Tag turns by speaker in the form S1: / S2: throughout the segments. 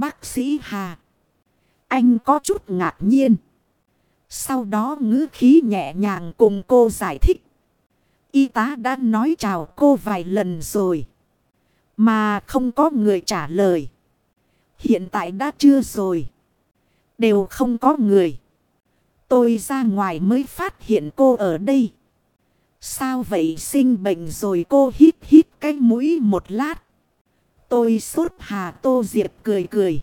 S1: Bác sĩ Hà. Anh có chút ngạc nhiên. Sau đó ngữ khí nhẹ nhàng cùng cô giải thích. Y tá đã nói chào cô vài lần rồi. Mà không có người trả lời. Hiện tại đã chưa rồi. Đều không có người. Tôi ra ngoài mới phát hiện cô ở đây. Sao vậy sinh bệnh rồi cô hít hít cái mũi một lát. Tôi sốt hà tô diệp cười cười.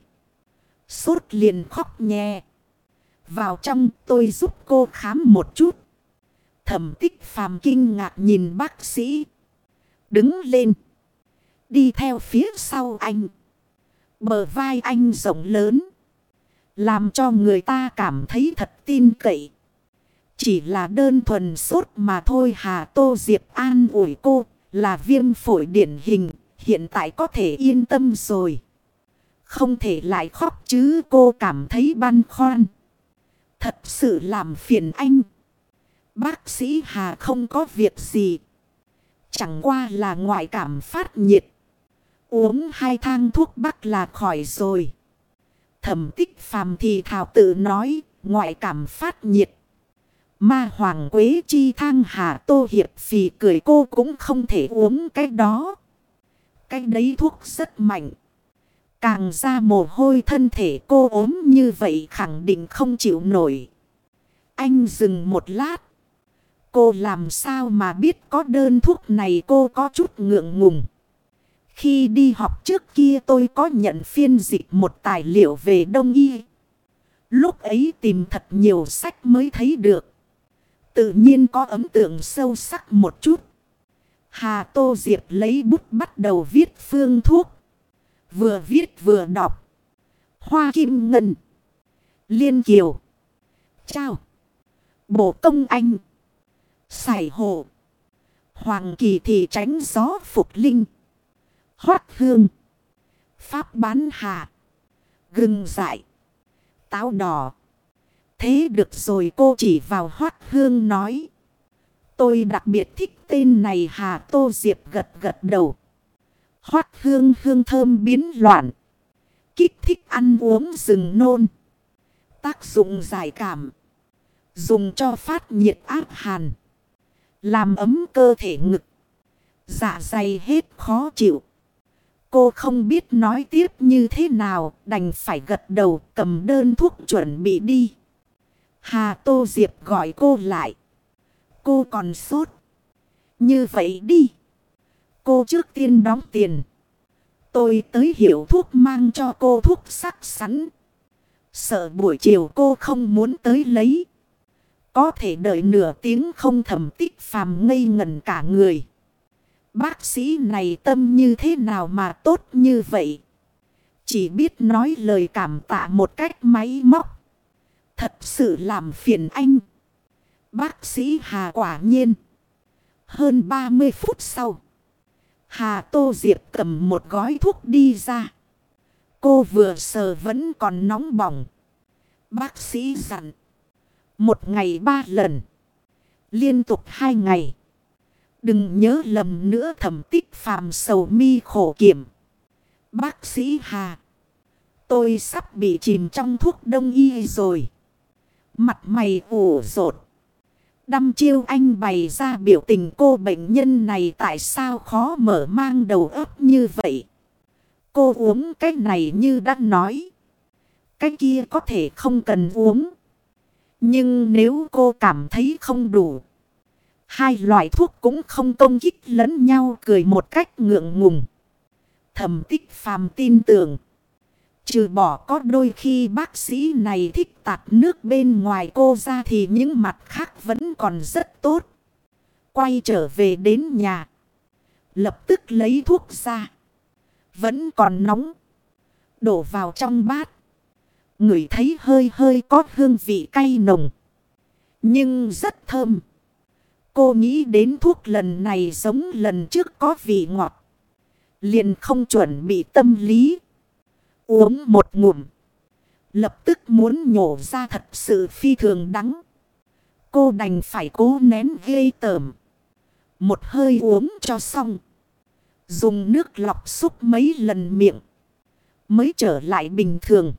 S1: Sốt liền khóc nhẹ. Vào trong tôi giúp cô khám một chút. Thẩm tích phàm kinh ngạc nhìn bác sĩ. Đứng lên. Đi theo phía sau anh. Bờ vai anh rộng lớn. Làm cho người ta cảm thấy thật tin cậy. Chỉ là đơn thuần sốt mà thôi Hà Tô Diệp an ủi cô là viêm phổi điển hình. Hiện tại có thể yên tâm rồi. Không thể lại khóc chứ cô cảm thấy băn khoăn. Thật sự làm phiền anh. Bác sĩ Hà không có việc gì. Chẳng qua là ngoại cảm phát nhiệt. Uống hai thang thuốc bắc là khỏi rồi. Thẩm tích phàm thì thảo tự nói, ngoại cảm phát nhiệt. Ma hoàng quế chi thang hà tô hiệp phì cười cô cũng không thể uống cái đó. Cái đấy thuốc rất mạnh. Càng ra mồ hôi thân thể cô ốm như vậy khẳng định không chịu nổi. Anh dừng một lát. Cô làm sao mà biết có đơn thuốc này cô có chút ngượng ngùng. Khi đi học trước kia tôi có nhận phiên dịch một tài liệu về đông y. Lúc ấy tìm thật nhiều sách mới thấy được. Tự nhiên có ấn tượng sâu sắc một chút. Hà Tô Diệp lấy bút bắt đầu viết phương thuốc. Vừa viết vừa đọc. Hoa Kim Ngân. Liên Kiều. Chào. Bộ công anh. Sải Hồ. Hoàng kỳ thì tránh gió phục linh. Hoát hương. Pháp bán Hà, Gừng dại. Táo đỏ. Thế được rồi cô chỉ vào hoát hương nói. Tôi đặc biệt thích tên này Hà Tô Diệp gật gật đầu. Hoát hương hương thơm biến loạn. Kích thích ăn uống rừng nôn. Tác dụng giải cảm. Dùng cho phát nhiệt áp hàn. Làm ấm cơ thể ngực. Dạ dày hết khó chịu. Cô không biết nói tiếp như thế nào. Đành phải gật đầu cầm đơn thuốc chuẩn bị đi. Hà Tô Diệp gọi cô lại. Cô còn sốt. Như vậy đi. Cô trước tiên đóng tiền. Tôi tới hiểu thuốc mang cho cô thuốc sắc sắn. Sợ buổi chiều cô không muốn tới lấy. Có thể đợi nửa tiếng không thẩm tích phàm ngây ngẩn cả người. Bác sĩ này tâm như thế nào mà tốt như vậy? Chỉ biết nói lời cảm tạ một cách máy móc. Thật sự làm phiền anh. Bác sĩ Hà quả nhiên. Hơn 30 phút sau. Hà Tô Diệp cầm một gói thuốc đi ra. Cô vừa sờ vẫn còn nóng bỏng. Bác sĩ dặn. Một ngày ba lần. Liên tục hai ngày. Đừng nhớ lầm nữa thẩm tích phàm sầu mi khổ kiểm. Bác sĩ Hà. Tôi sắp bị chìm trong thuốc đông y rồi. Mặt mày ủ rột. Đâm chiêu anh bày ra biểu tình cô bệnh nhân này tại sao khó mở mang đầu óc như vậy. Cô uống cái này như đã nói. Cái kia có thể không cần uống. Nhưng nếu cô cảm thấy không đủ. Hai loại thuốc cũng không công kích lẫn nhau cười một cách ngượng ngùng. Thẩm tích phàm tin tưởng. Trừ bỏ có đôi khi bác sĩ này thích tạt nước bên ngoài cô ra thì những mặt khác vẫn còn rất tốt. Quay trở về đến nhà. Lập tức lấy thuốc ra. Vẫn còn nóng. Đổ vào trong bát. Người thấy hơi hơi có hương vị cay nồng. Nhưng rất thơm. Cô nghĩ đến thuốc lần này giống lần trước có vị ngọt. Liền không chuẩn bị tâm lý. Uống một ngụm. Lập tức muốn nhổ ra thật sự phi thường đắng. Cô đành phải cố nén ghê tởm. Một hơi uống cho xong. Dùng nước lọc xúc mấy lần miệng. Mới trở lại bình thường.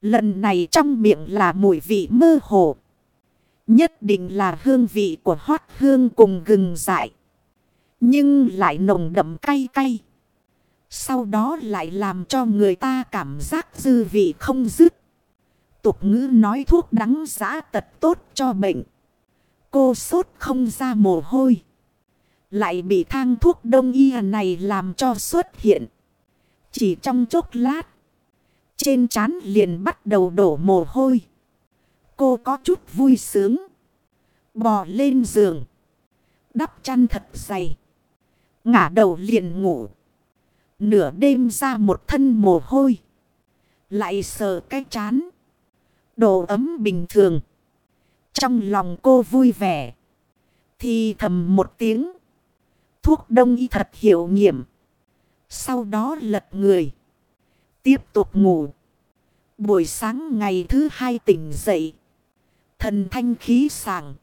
S1: Lần này trong miệng là mùi vị mơ hồ. Nhất định là hương vị của hót hương cùng gừng dại. Nhưng lại nồng đậm cay cay. Sau đó lại làm cho người ta cảm giác dư vị không dứt. Tục ngữ nói thuốc đắng giã tật tốt cho bệnh. Cô sốt không ra mồ hôi. Lại bị thang thuốc đông y này làm cho xuất hiện. Chỉ trong chốc lát. Trên trán liền bắt đầu đổ mồ hôi. Cô có chút vui sướng. Bò lên giường. Đắp chăn thật dày. Ngả đầu liền ngủ. Nửa đêm ra một thân mồ hôi. Lại sờ cái chán. Đồ ấm bình thường. Trong lòng cô vui vẻ. Thì thầm một tiếng. Thuốc đông y thật hiệu nghiệm. Sau đó lật người. Tiếp tục ngủ. Buổi sáng ngày thứ hai tỉnh dậy. Thần thanh khí sảng.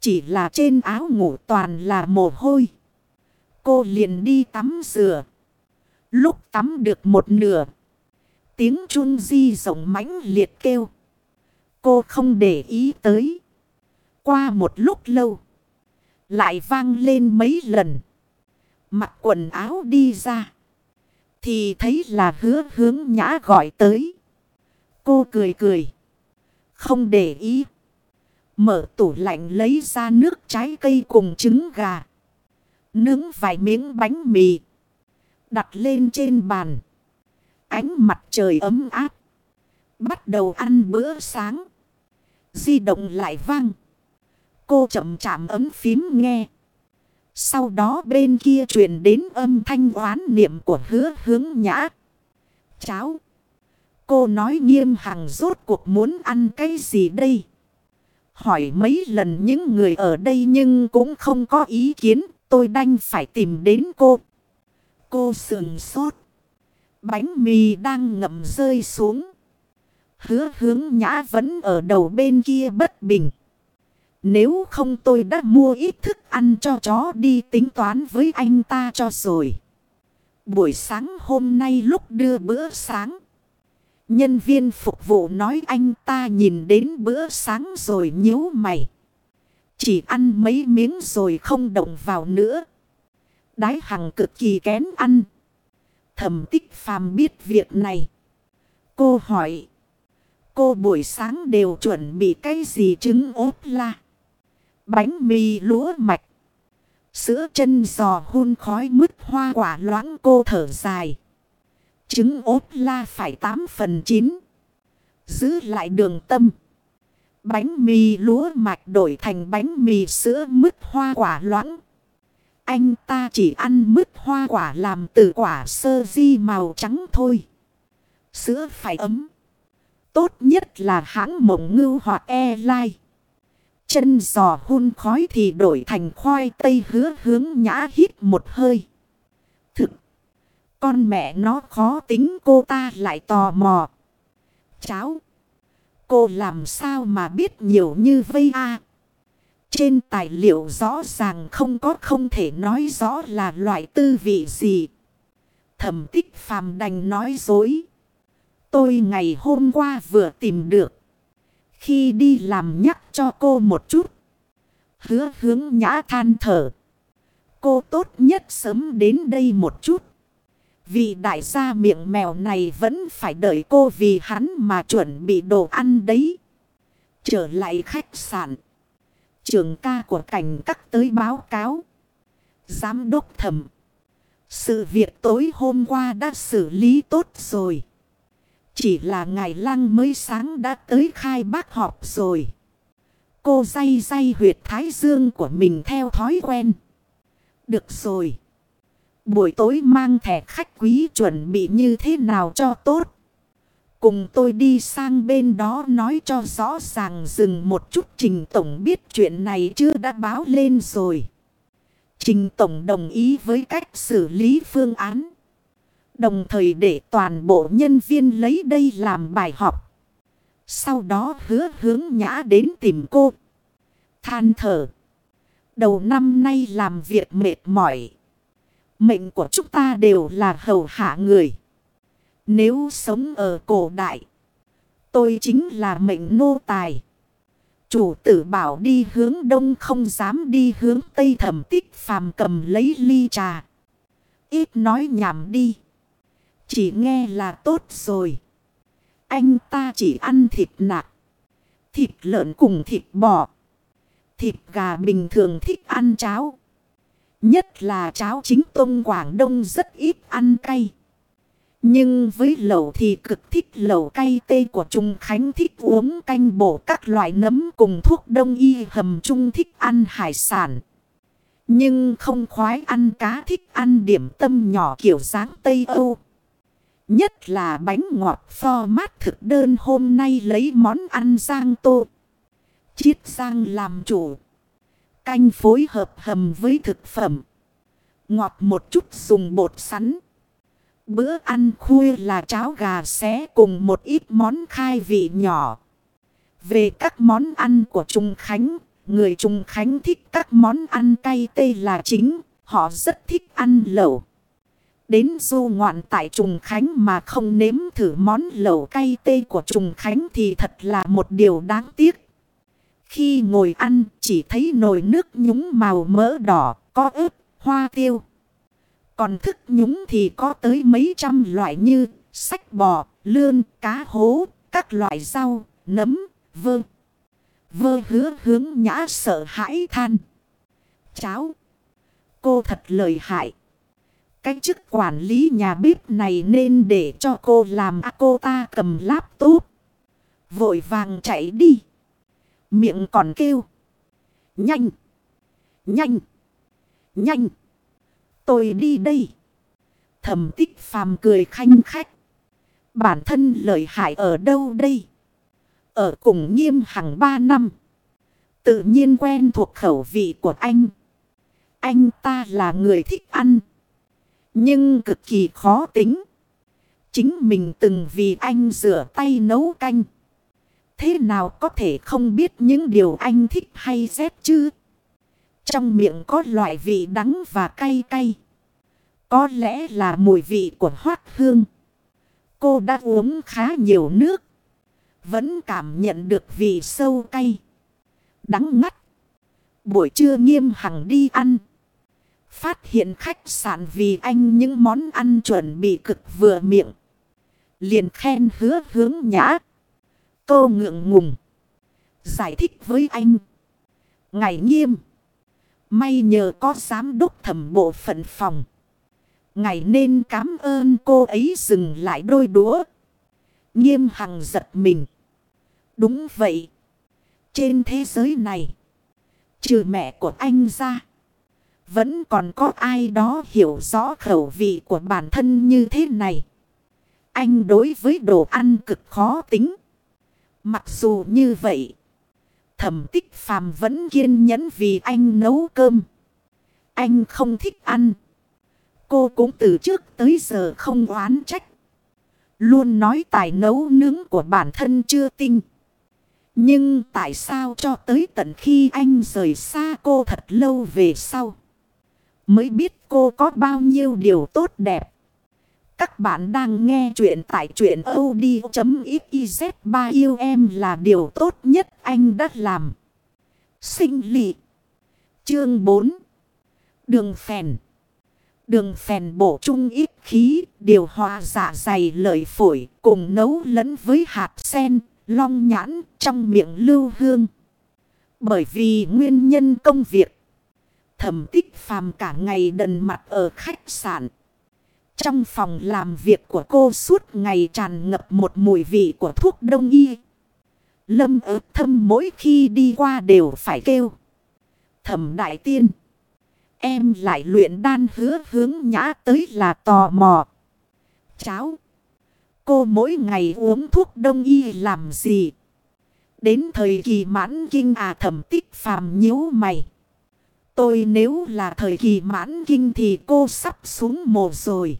S1: Chỉ là trên áo ngủ toàn là mồ hôi. Cô liền đi tắm rửa. Lúc tắm được một nửa. Tiếng chun di rộng mãnh liệt kêu. Cô không để ý tới. Qua một lúc lâu. Lại vang lên mấy lần. Mặc quần áo đi ra. Thì thấy là hứa hướng nhã gọi tới. Cô cười cười. Không để ý. Mở tủ lạnh lấy ra nước trái cây cùng trứng gà. Nướng vài miếng bánh mì. Đặt lên trên bàn. Ánh mặt trời ấm áp. Bắt đầu ăn bữa sáng. Di động lại vang. Cô chậm chạm ấm phím nghe. Sau đó bên kia truyền đến âm thanh oán niệm của hứa hướng nhã. Cháu. Cô nói nghiêm hằng rốt cuộc muốn ăn cái gì đây? Hỏi mấy lần những người ở đây nhưng cũng không có ý kiến. Tôi đành phải tìm đến cô. Cô sườn sốt. Bánh mì đang ngậm rơi xuống. Hứa hướng nhã vẫn ở đầu bên kia bất bình. Nếu không tôi đã mua ít thức ăn cho chó đi tính toán với anh ta cho rồi. Buổi sáng hôm nay lúc đưa bữa sáng. Nhân viên phục vụ nói anh ta nhìn đến bữa sáng rồi nhíu mày. Chỉ ăn mấy miếng rồi không động vào nữa. Đái hằng cực kỳ kén ăn. Thẩm tích phàm biết việc này. Cô hỏi. Cô buổi sáng đều chuẩn bị cái gì trứng ốp la. Bánh mì lúa mạch. Sữa chân giò hun khói mứt hoa quả loãng cô thở dài. Trứng ốp la phải 8 phần 9. Giữ lại đường tâm. Bánh mì lúa mạch đổi thành bánh mì sữa mứt hoa quả loãng. Anh ta chỉ ăn mứt hoa quả làm từ quả sơ di màu trắng thôi. Sữa phải ấm. Tốt nhất là hãng mộng ngưu hoặc airline. Chân giò hun khói thì đổi thành khoai tây hứa hướng nhã hít một hơi. Thực. Con mẹ nó khó tính cô ta lại tò mò. Cháu. Cô làm sao mà biết nhiều như vây a trên tài liệu rõ ràng không có, không thể nói rõ là loại tư vị gì. Thẩm tích phàm đành nói dối. Tôi ngày hôm qua vừa tìm được. Khi đi làm nhắc cho cô một chút. Hứa hướng nhã than thở. Cô tốt nhất sớm đến đây một chút. Vì đại gia miệng mèo này vẫn phải đợi cô vì hắn mà chuẩn bị đồ ăn đấy. Trở lại khách sạn. Trường ca của cảnh cắt tới báo cáo. Giám đốc thẩm. Sự việc tối hôm qua đã xử lý tốt rồi. Chỉ là ngày lăng mới sáng đã tới khai bác họp rồi. Cô day day huyệt thái dương của mình theo thói quen. Được rồi. Buổi tối mang thẻ khách quý chuẩn bị như thế nào cho tốt. Cùng tôi đi sang bên đó nói cho rõ ràng dừng một chút Trình Tổng biết chuyện này chưa đã báo lên rồi. Trình Tổng đồng ý với cách xử lý phương án. Đồng thời để toàn bộ nhân viên lấy đây làm bài học. Sau đó hứa hướng nhã đến tìm cô. Than thở. Đầu năm nay làm việc mệt mỏi. Mệnh của chúng ta đều là hầu hạ người. Nếu sống ở cổ đại. Tôi chính là mệnh nô tài. Chủ tử bảo đi hướng đông không dám đi hướng tây thẩm tích phàm cầm lấy ly trà. Ít nói nhảm đi. Chỉ nghe là tốt rồi. Anh ta chỉ ăn thịt nạc. Thịt lợn cùng thịt bò. Thịt gà bình thường thích ăn cháo. Nhất là cháo chính tông Quảng Đông rất ít ăn cay. Nhưng với lẩu thì cực thích lẩu cay tê của Trung Khánh thích uống canh bổ các loại nấm cùng thuốc đông y hầm Trung thích ăn hải sản. Nhưng không khoái ăn cá thích ăn điểm tâm nhỏ kiểu dáng Tây Âu. Nhất là bánh ngọt pho mát thực đơn hôm nay lấy món ăn giang tô. Chiết giang làm chủ. Canh phối hợp hầm với thực phẩm. Ngọt một chút dùng bột sắn. Bữa ăn khuya là cháo gà xé cùng một ít món khai vị nhỏ. Về các món ăn của Trung Khánh, người Trung Khánh thích các món ăn cay tây là chính, họ rất thích ăn lẩu. Đến du ngoạn tại Trùng Khánh mà không nếm thử món lẩu cay tê của Trùng Khánh thì thật là một điều đáng tiếc. Khi ngồi ăn chỉ thấy nồi nước nhúng màu mỡ đỏ, có ớt, hoa tiêu. Còn thức nhúng thì có tới mấy trăm loại như sách bò, lươn, cá hố, các loại rau, nấm, vơ. Vơ hứa hướng nhã sợ hãi than. Cháo. Cô thật lời hại. Cái chức quản lý nhà bếp này nên để cho cô làm à cô ta cầm laptop. Vội vàng chạy đi. Miệng còn kêu. Nhanh. Nhanh. Nhanh. Tôi đi đây. Thẩm tích phàm cười khanh khách. Bản thân lợi hại ở đâu đây? Ở cùng nghiêm hằng ba năm. Tự nhiên quen thuộc khẩu vị của anh. Anh ta là người thích ăn. Nhưng cực kỳ khó tính. Chính mình từng vì anh rửa tay nấu canh. Thế nào có thể không biết những điều anh thích hay rét chứ? Trong miệng có loại vị đắng và cay cay. Có lẽ là mùi vị của hoát hương. Cô đã uống khá nhiều nước. Vẫn cảm nhận được vị sâu cay. Đắng ngắt. Buổi trưa nghiêm hằng đi ăn. Phát hiện khách sạn vì anh những món ăn chuẩn bị cực vừa miệng. Liền khen hứa hướng nhã. Cô ngượng ngùng. Giải thích với anh. Ngày nghiêm. May nhờ có giám đốc thẩm bộ phận phòng. Ngày nên cảm ơn cô ấy dừng lại đôi đũa. Nghiêm hằng giật mình. Đúng vậy. Trên thế giới này. Trừ mẹ của anh ra. Vẫn còn có ai đó hiểu rõ khẩu vị của bản thân như thế này. Anh đối với đồ ăn cực khó tính. Mặc dù như vậy. Thẩm tích phàm vẫn kiên nhẫn vì anh nấu cơm. Anh không thích ăn. Cô cũng từ trước tới giờ không oán trách. Luôn nói tài nấu nướng của bản thân chưa tinh. Nhưng tại sao cho tới tận khi anh rời xa cô thật lâu về sau. Mới biết cô có bao nhiêu điều tốt đẹp. Các bạn đang nghe chuyện tại chuyện od.xyz ba yêu em là điều tốt nhất anh đã làm. Sinh lị. Chương 4. Đường phèn. Đường phèn bổ trung ít khí, điều hòa dạ dày lợi phổi, cùng nấu lẫn với hạt sen, long nhãn trong miệng lưu hương. Bởi vì nguyên nhân công việc, thẩm tích phàm cả ngày đần mặt ở khách sạn. Trong phòng làm việc của cô suốt ngày tràn ngập một mùi vị của thuốc đông y. Lâm ớt thâm mỗi khi đi qua đều phải kêu. Thẩm đại tiên. Em lại luyện đan hứa hướng nhã tới là tò mò. Cháo. Cô mỗi ngày uống thuốc đông y làm gì? Đến thời kỳ mãn kinh à thẩm tích phàm nhíu mày. Tôi nếu là thời kỳ mãn kinh thì cô sắp xuống mồ rồi.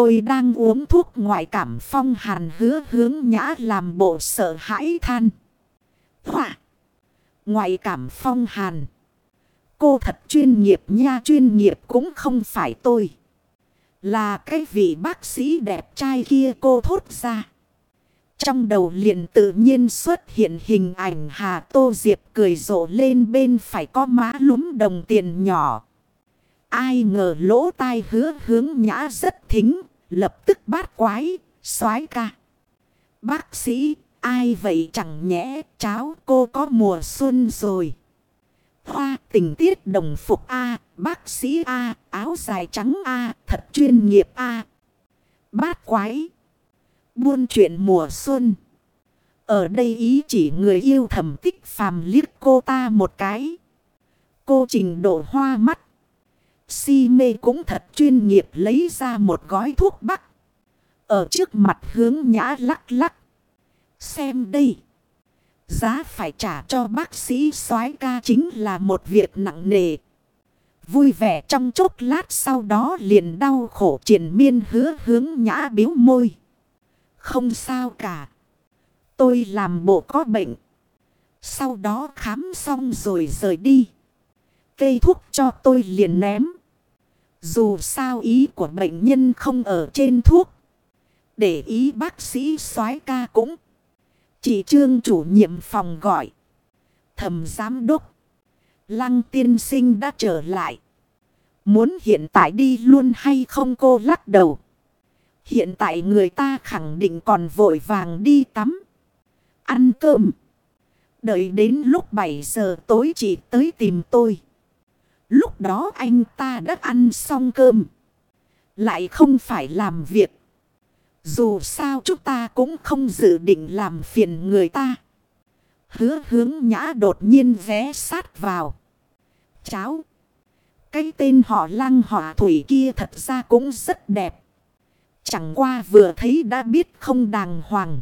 S1: Tôi đang uống thuốc ngoại cảm phong hàn hứa hướng nhã làm bộ sợ hãi than. Hỏa! Ngoại cảm phong hàn. Cô thật chuyên nghiệp nha chuyên nghiệp cũng không phải tôi. Là cái vị bác sĩ đẹp trai kia cô thốt ra. Trong đầu liền tự nhiên xuất hiện hình ảnh Hà Tô Diệp cười rộ lên bên phải có má lúm đồng tiền nhỏ. Ai ngờ lỗ tai hứa hướng nhã rất thính, lập tức bát quái, soái ca. Bác sĩ, ai vậy chẳng nhẽ cháu cô có mùa xuân rồi. Hoa tình tiết đồng phục A, bác sĩ A, áo dài trắng A, thật chuyên nghiệp A. Bát quái. Buôn chuyện mùa xuân. Ở đây ý chỉ người yêu thầm tích phàm liếc cô ta một cái. Cô trình độ hoa mắt. Si mê cũng thật chuyên nghiệp lấy ra một gói thuốc bắc. Ở trước mặt hướng nhã lắc lắc. Xem đây. Giá phải trả cho bác sĩ soái ca chính là một việc nặng nề. Vui vẻ trong chốc lát sau đó liền đau khổ triển miên hứa hướng nhã biếu môi. Không sao cả. Tôi làm bộ có bệnh. Sau đó khám xong rồi rời đi. Cây thuốc cho tôi liền ném. Dù sao ý của bệnh nhân không ở trên thuốc. Để ý bác sĩ soái ca cũng. Chị Trương chủ nhiệm phòng gọi. Thầm giám đốc. Lăng tiên sinh đã trở lại. Muốn hiện tại đi luôn hay không cô lắc đầu. Hiện tại người ta khẳng định còn vội vàng đi tắm. Ăn cơm. Đợi đến lúc 7 giờ tối chị tới tìm tôi. Lúc đó anh ta đã ăn xong cơm. Lại không phải làm việc. Dù sao chúng ta cũng không dự định làm phiền người ta. Hứa hướng nhã đột nhiên vé sát vào. Cháu. Cái tên họ lăng họ thủy kia thật ra cũng rất đẹp. Chẳng qua vừa thấy đã biết không đàng hoàng.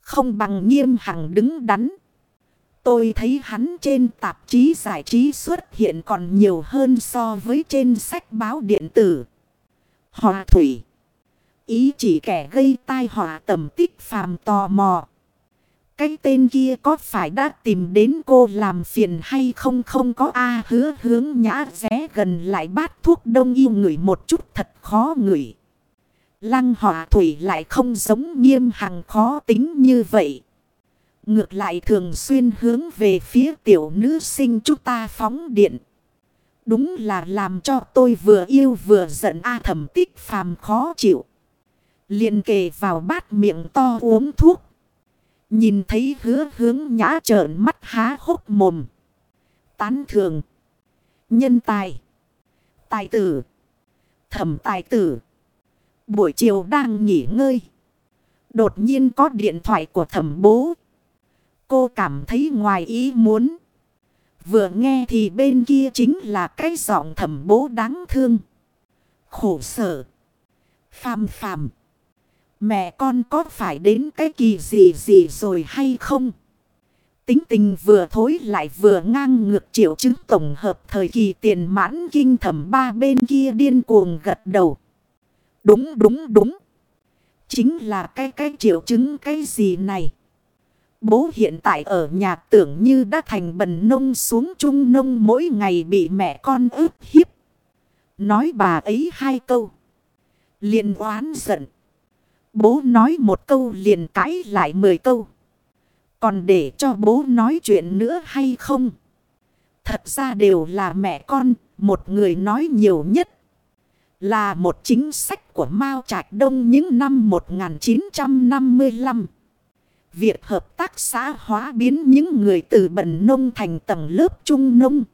S1: Không bằng nghiêm hằng đứng đắn. Tôi thấy hắn trên tạp chí giải trí xuất hiện còn nhiều hơn so với trên sách báo điện tử. Hòa thủy. Ý chỉ kẻ gây tai họa tầm tích phàm tò mò. Cái tên kia có phải đã tìm đến cô làm phiền hay không không có A hứa hướng nhã ré gần lại bát thuốc đông yêu người một chút thật khó ngửi. Lăng họa thủy lại không giống nghiêm hằng khó tính như vậy. Ngược lại thường xuyên hướng về phía tiểu nữ sinh chúng ta phóng điện. Đúng là làm cho tôi vừa yêu vừa giận A thẩm tích phàm khó chịu liền kề vào bát miệng to uống thuốc. Nhìn thấy hứa hướng nhã trợn mắt há hốc mồm. Tán thường. Nhân tài. Tài tử. Thẩm tài tử. Buổi chiều đang nghỉ ngơi. Đột nhiên có điện thoại của thẩm bố. Cô cảm thấy ngoài ý muốn. Vừa nghe thì bên kia chính là cái giọng thẩm bố đáng thương. Khổ sở. Phàm phàm. Mẹ con có phải đến cái kỳ gì gì rồi hay không? Tính tình vừa thối lại vừa ngang ngược triệu chứng tổng hợp thời kỳ tiền mãn kinh thẩm ba bên kia điên cuồng gật đầu. Đúng đúng đúng. Chính là cái cái triệu chứng cái gì này. Bố hiện tại ở nhà tưởng như đã thành bần nông xuống trung nông mỗi ngày bị mẹ con ức hiếp. Nói bà ấy hai câu. liền oán giận. Bố nói một câu liền cãi lại mười câu. Còn để cho bố nói chuyện nữa hay không? Thật ra đều là mẹ con, một người nói nhiều nhất. Là một chính sách của Mao Trạch Đông những năm 1955. Việc hợp tác xã hóa biến những người từ bần nông thành tầng lớp trung nông.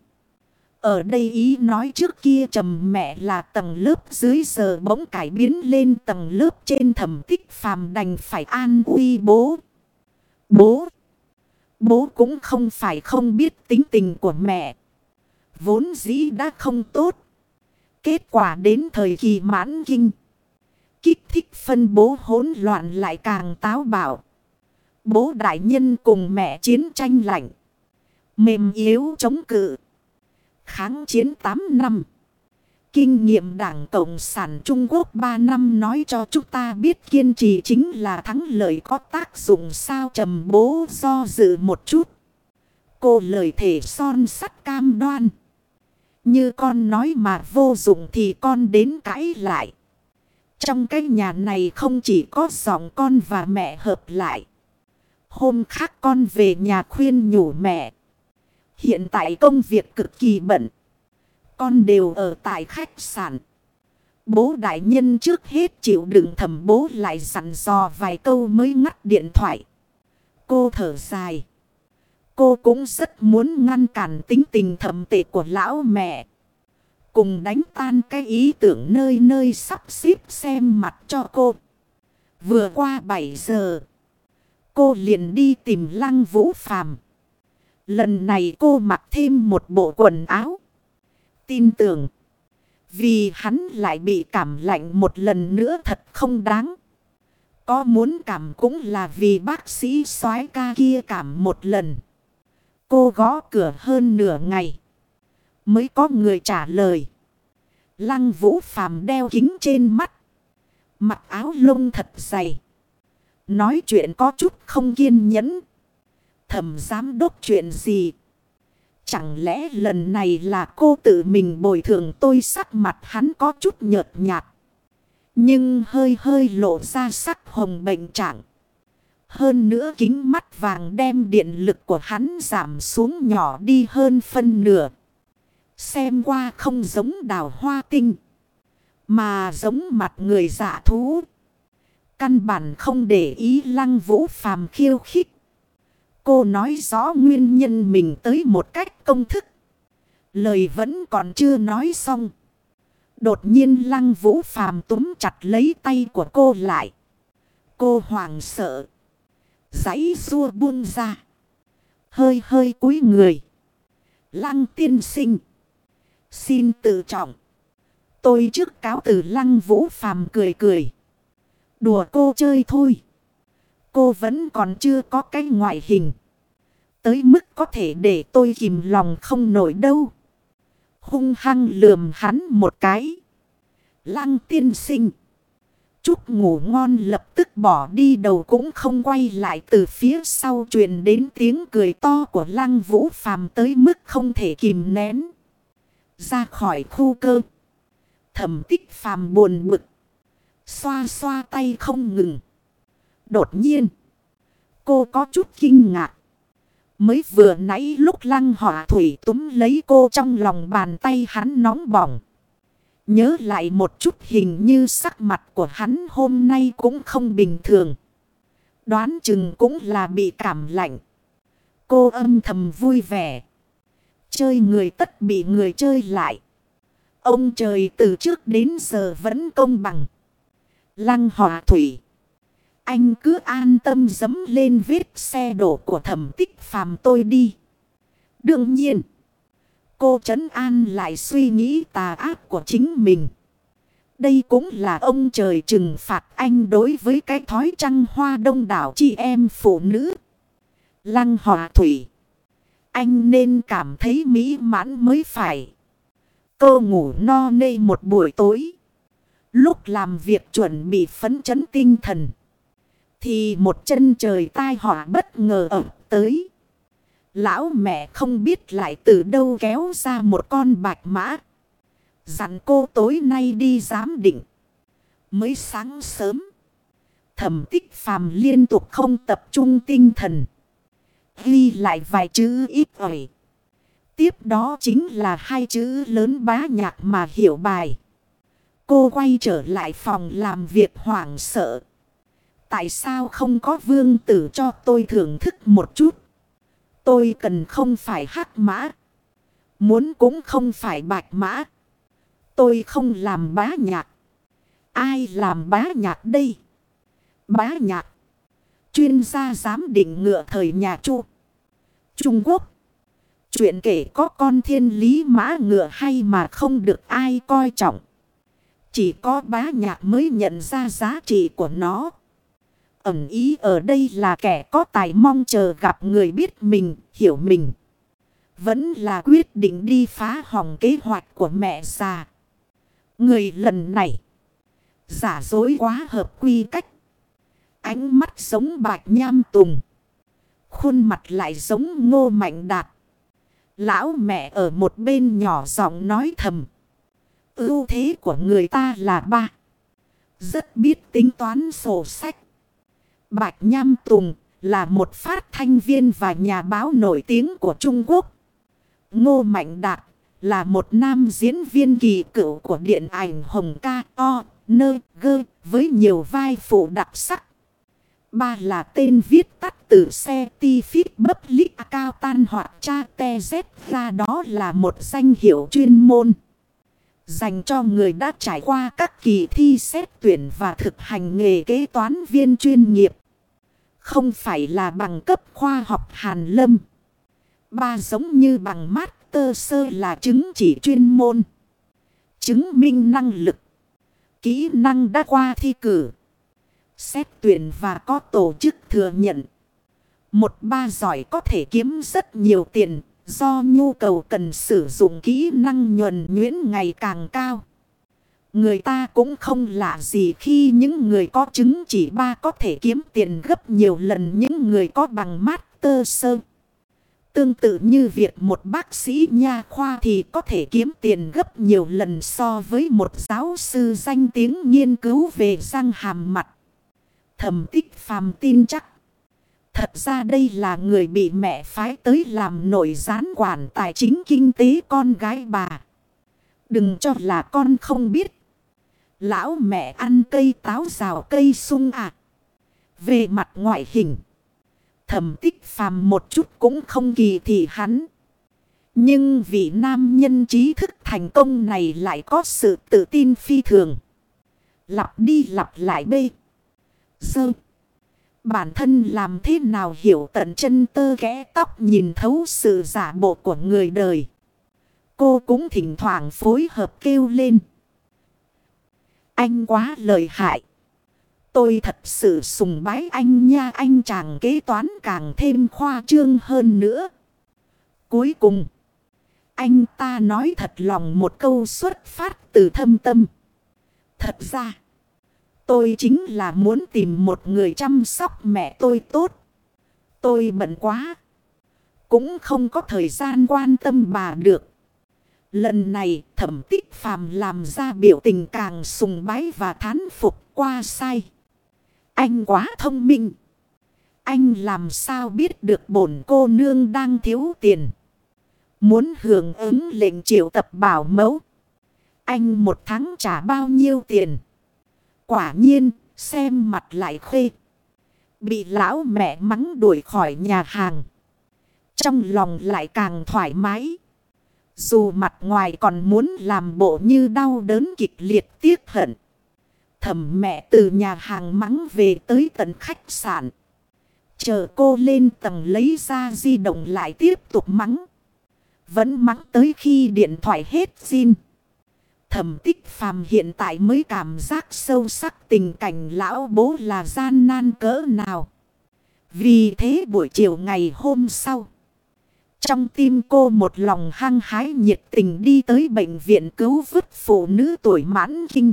S1: Ở đây ý nói trước kia trầm mẹ là tầng lớp dưới giờ bỗng cải biến lên tầng lớp trên thẩm tích phàm đành phải an uy bố. Bố. Bố cũng không phải không biết tính tình của mẹ. Vốn dĩ đã không tốt. Kết quả đến thời kỳ mãn kinh. Kích thích phân bố hỗn loạn lại càng táo bạo. Bố đại nhân cùng mẹ chiến tranh lạnh. Mềm yếu chống cự. Kháng chiến 8 năm. Kinh nghiệm Đảng Cộng sản Trung Quốc 3 năm nói cho chúng ta biết kiên trì chính là thắng lợi có tác dụng sao trầm bố do dự một chút. Cô lời thể son sắt cam đoan. Như con nói mà vô dụng thì con đến cãi lại. Trong cái nhà này không chỉ có giọng con và mẹ hợp lại. Hôm khác con về nhà khuyên nhủ mẹ. Hiện tại công việc cực kỳ bận. Con đều ở tại khách sạn. Bố đại nhân trước hết chịu đựng thầm bố lại dặn dò vài câu mới ngắt điện thoại. Cô thở dài. Cô cũng rất muốn ngăn cản tính tình thầm tệ của lão mẹ. Cùng đánh tan cái ý tưởng nơi nơi sắp xếp xem mặt cho cô. Vừa qua 7 giờ. Cô liền đi tìm lăng vũ phàm. Lần này cô mặc thêm một bộ quần áo. Tin tưởng. Vì hắn lại bị cảm lạnh một lần nữa thật không đáng. Có muốn cảm cũng là vì bác sĩ soái ca kia cảm một lần. Cô gõ cửa hơn nửa ngày. Mới có người trả lời. Lăng vũ phàm đeo kính trên mắt. Mặc áo lông thật dày. Nói chuyện có chút không kiên nhẫn. Thầm dám đốt chuyện gì. Chẳng lẽ lần này là cô tự mình bồi thường tôi sắc mặt hắn có chút nhợt nhạt. Nhưng hơi hơi lộ ra sắc hồng bệnh trạng. Hơn nữa kính mắt vàng đem điện lực của hắn giảm xuống nhỏ đi hơn phân nửa. Xem qua không giống đào hoa tinh. Mà giống mặt người giả thú. Căn bản không để ý lăng vũ phàm khiêu khích. Cô nói rõ nguyên nhân mình tới một cách công thức. Lời vẫn còn chưa nói xong. Đột nhiên lăng vũ phàm túm chặt lấy tay của cô lại. Cô hoàng sợ. Giấy xua buông ra. Hơi hơi cúi người. Lăng tiên sinh. Xin tự trọng. Tôi trước cáo từ lăng vũ phàm cười cười. Đùa cô chơi thôi. Cô vẫn còn chưa có cái ngoại hình. Tới mức có thể để tôi kìm lòng không nổi đâu. Hung hăng lườm hắn một cái. Lăng tiên sinh. Chút ngủ ngon lập tức bỏ đi đầu cũng không quay lại từ phía sau truyền đến tiếng cười to của lăng vũ phàm tới mức không thể kìm nén. Ra khỏi khu cơ. Thẩm tích phàm buồn bực. Xoa xoa tay không ngừng. Đột nhiên. Cô có chút kinh ngạc. Mới vừa nãy lúc lăng hỏa thủy túm lấy cô trong lòng bàn tay hắn nóng bỏng. Nhớ lại một chút hình như sắc mặt của hắn hôm nay cũng không bình thường. Đoán chừng cũng là bị cảm lạnh. Cô âm thầm vui vẻ. Chơi người tất bị người chơi lại. Ông trời từ trước đến giờ vẫn công bằng. Lăng hỏa thủy. Anh cứ an tâm dấm lên vết xe đổ của thẩm tích phàm tôi đi. Đương nhiên. Cô Trấn An lại suy nghĩ tà ác của chính mình. Đây cũng là ông trời trừng phạt anh đối với cái thói trăng hoa đông đảo chị em phụ nữ. Lăng hỏa thủy. Anh nên cảm thấy mỹ mãn mới phải. Cô ngủ no nê một buổi tối. Lúc làm việc chuẩn bị phấn chấn tinh thần. Thì một chân trời tai họa bất ngờ ập tới. Lão mẹ không biết lại từ đâu kéo ra một con bạch mã. Dặn cô tối nay đi giám định. Mới sáng sớm. Thẩm tích phàm liên tục không tập trung tinh thần. Ghi lại vài chữ ít ỏi. Tiếp đó chính là hai chữ lớn bá nhạc mà hiểu bài. Cô quay trở lại phòng làm việc hoảng sợ. Tại sao không có vương tử cho tôi thưởng thức một chút? Tôi cần không phải hắc mã. Muốn cũng không phải bạch mã. Tôi không làm bá nhạc. Ai làm bá nhạc đây? Bá nhạc. Chuyên gia giám định ngựa thời nhà Chu. Trung Quốc. Chuyện kể có con thiên lý mã ngựa hay mà không được ai coi trọng. Chỉ có bá nhạc mới nhận ra giá trị của nó. Ẩm ý ở đây là kẻ có tài mong chờ gặp người biết mình, hiểu mình. Vẫn là quyết định đi phá hỏng kế hoạch của mẹ già. Người lần này. Giả dối quá hợp quy cách. Ánh mắt giống bạch nham tùng. Khuôn mặt lại giống ngô mạnh đạt. Lão mẹ ở một bên nhỏ giọng nói thầm. Ưu thế của người ta là ba. Rất biết tính toán sổ sách. Bạch Nham Tùng là một phát thanh viên và nhà báo nổi tiếng của Trung Quốc. Ngô Mạnh Đạt là một nam diễn viên kỳ cựu của điện ảnh Hồng Ca O, Nơ, Gơ với nhiều vai phụ đặc sắc. Ba là tên viết tắt từ xe Tifit Public Cao Tan hoặc Cha Te Z ra đó là một danh hiệu chuyên môn. Dành cho người đã trải qua các kỳ thi xét tuyển và thực hành nghề kế toán viên chuyên nghiệp. Không phải là bằng cấp khoa học hàn lâm. Ba giống như bằng master sơ là chứng chỉ chuyên môn. Chứng minh năng lực. Kỹ năng đã qua thi cử. Xét tuyển và có tổ chức thừa nhận. Một ba giỏi có thể kiếm rất nhiều tiền. Do nhu cầu cần sử dụng kỹ năng nhuần nhuyễn ngày càng cao. Người ta cũng không lạ gì khi những người có chứng chỉ ba có thể kiếm tiền gấp nhiều lần những người có bằng master sơ. Tương tự như việc một bác sĩ nha khoa thì có thể kiếm tiền gấp nhiều lần so với một giáo sư danh tiếng nghiên cứu về răng hàm mặt. Thẩm tích phàm tin chắc. Thật ra đây là người bị mẹ phái tới làm nội gián quản tài chính kinh tế con gái bà. Đừng cho là con không biết. Lão mẹ ăn cây táo rào cây sung à. Về mặt ngoại hình. Thẩm tích phàm một chút cũng không kỳ thị hắn. Nhưng vị nam nhân trí thức thành công này lại có sự tự tin phi thường. Lặp đi lặp lại bê. sơn Bản thân làm thế nào hiểu tận chân tơ ghé tóc nhìn thấu sự giả bộ của người đời. Cô cũng thỉnh thoảng phối hợp kêu lên. Anh quá lợi hại. Tôi thật sự sùng bái anh nha anh chàng kế toán càng thêm khoa trương hơn nữa. Cuối cùng, anh ta nói thật lòng một câu xuất phát từ thâm tâm. Thật ra, tôi chính là muốn tìm một người chăm sóc mẹ tôi tốt. Tôi bận quá. Cũng không có thời gian quan tâm bà được. Lần này, thẩm tích phàm làm ra biểu tình càng sùng bái và thán phục qua sai. Anh quá thông minh. Anh làm sao biết được bổn cô nương đang thiếu tiền. Muốn hưởng ứng lệnh triệu tập bảo mẫu. Anh một tháng trả bao nhiêu tiền. Quả nhiên, xem mặt lại khê. Bị lão mẹ mắng đuổi khỏi nhà hàng. Trong lòng lại càng thoải mái. Dù mặt ngoài còn muốn làm bộ như đau đớn kịch liệt tiếc hận. Thẩm mẹ từ nhà hàng mắng về tới tận khách sạn. Chờ cô lên tầng lấy ra di động lại tiếp tục mắng. Vẫn mắng tới khi điện thoại hết xin. Thẩm tích phàm hiện tại mới cảm giác sâu sắc tình cảnh lão bố là gian nan cỡ nào. Vì thế buổi chiều ngày hôm sau. Trong tim cô một lòng hăng hái nhiệt tình đi tới bệnh viện cứu vứt phụ nữ tuổi mãn kinh.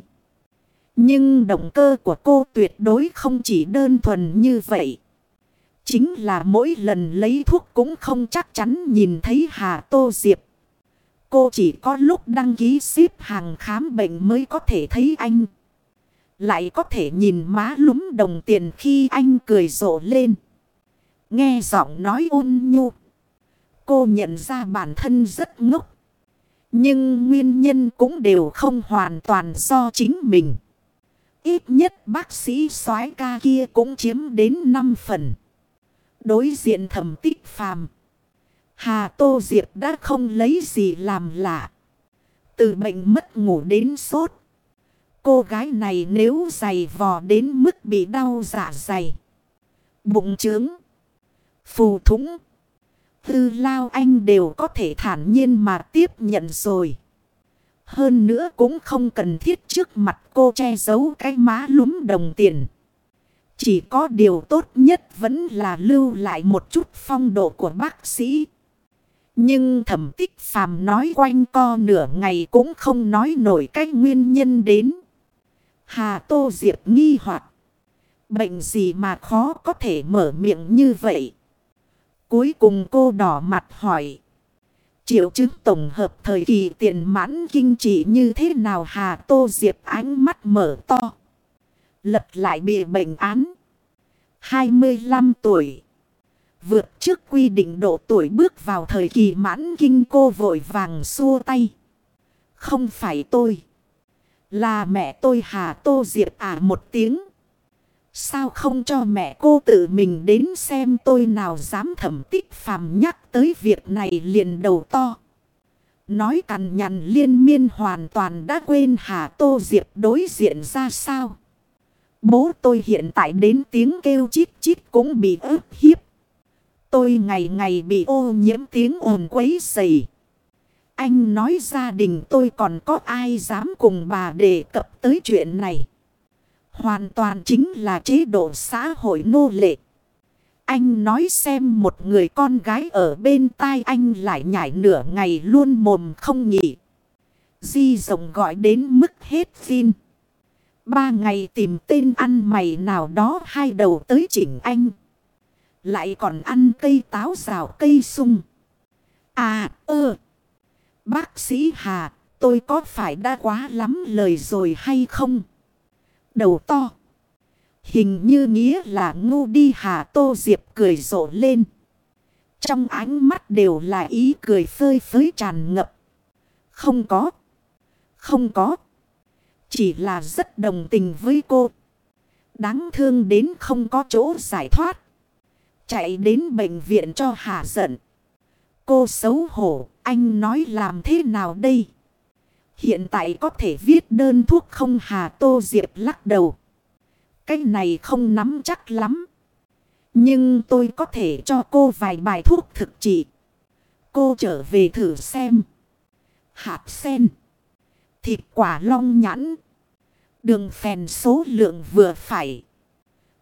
S1: Nhưng động cơ của cô tuyệt đối không chỉ đơn thuần như vậy. Chính là mỗi lần lấy thuốc cũng không chắc chắn nhìn thấy Hà Tô Diệp. Cô chỉ có lúc đăng ký ship hàng khám bệnh mới có thể thấy anh. Lại có thể nhìn má lúm đồng tiền khi anh cười rộ lên. Nghe giọng nói ôn nhu. Cô nhận ra bản thân rất ngốc. Nhưng nguyên nhân cũng đều không hoàn toàn do chính mình. Ít nhất bác sĩ soái ca kia cũng chiếm đến 5 phần. Đối diện thẩm tích phàm. Hà Tô Diệp đã không lấy gì làm lạ. Từ bệnh mất ngủ đến sốt. Cô gái này nếu dày vò đến mức bị đau dạ dày. Bụng trướng. Phù thúng. Tư lao anh đều có thể thản nhiên mà tiếp nhận rồi. Hơn nữa cũng không cần thiết trước mặt cô che giấu cái má lúm đồng tiền. Chỉ có điều tốt nhất vẫn là lưu lại một chút phong độ của bác sĩ. Nhưng thẩm tích phàm nói quanh co nửa ngày cũng không nói nổi cái nguyên nhân đến. Hà Tô Diệp nghi hoặc Bệnh gì mà khó có thể mở miệng như vậy? Cuối cùng cô đỏ mặt hỏi. Triệu chứng tổng hợp thời kỳ tiền mãn kinh trị như thế nào Hà Tô Diệp ánh mắt mở to. Lật lại bị bệnh án. 25 tuổi. Vượt trước quy định độ tuổi bước vào thời kỳ mãn kinh cô vội vàng xua tay. Không phải tôi. Là mẹ tôi Hà Tô Diệp à một tiếng. Sao không cho mẹ cô tự mình đến xem tôi nào dám thẩm tích phàm nhắc tới việc này liền đầu to. Nói cằn nhằn liên miên hoàn toàn đã quên Hà Tô Diệp đối diện ra sao. Bố tôi hiện tại đến tiếng kêu chít chít cũng bị ức hiếp. Tôi ngày ngày bị ô nhiễm tiếng ồn quấy dày. Anh nói gia đình tôi còn có ai dám cùng bà đề cập tới chuyện này. Hoàn toàn chính là chế độ xã hội nô lệ. Anh nói xem một người con gái ở bên tai anh lại nhảy nửa ngày luôn mồm không nhỉ? Di rồng gọi đến mức hết phim. Ba ngày tìm tên ăn mày nào đó hai đầu tới chỉnh anh. Lại còn ăn cây táo rào cây sung. À ơ. Bác sĩ Hà, tôi có phải đã quá lắm lời rồi hay không? Đầu to. Hình như nghĩa là ngu đi Hà Tô Diệp cười rộ lên. Trong ánh mắt đều là ý cười phơi phới tràn ngập. Không có. Không có. Chỉ là rất đồng tình với cô. Đáng thương đến không có chỗ giải thoát. Chạy đến bệnh viện cho Hà giận. Cô xấu hổ, anh nói làm thế nào đây? Hiện tại có thể viết đơn thuốc không Hà Tô Diệp lắc đầu. Cái này không nắm chắc lắm. Nhưng tôi có thể cho cô vài bài thuốc thực trị. Cô trở về thử xem. Hạt sen. Thịt quả long nhãn. Đường phèn số lượng vừa phải.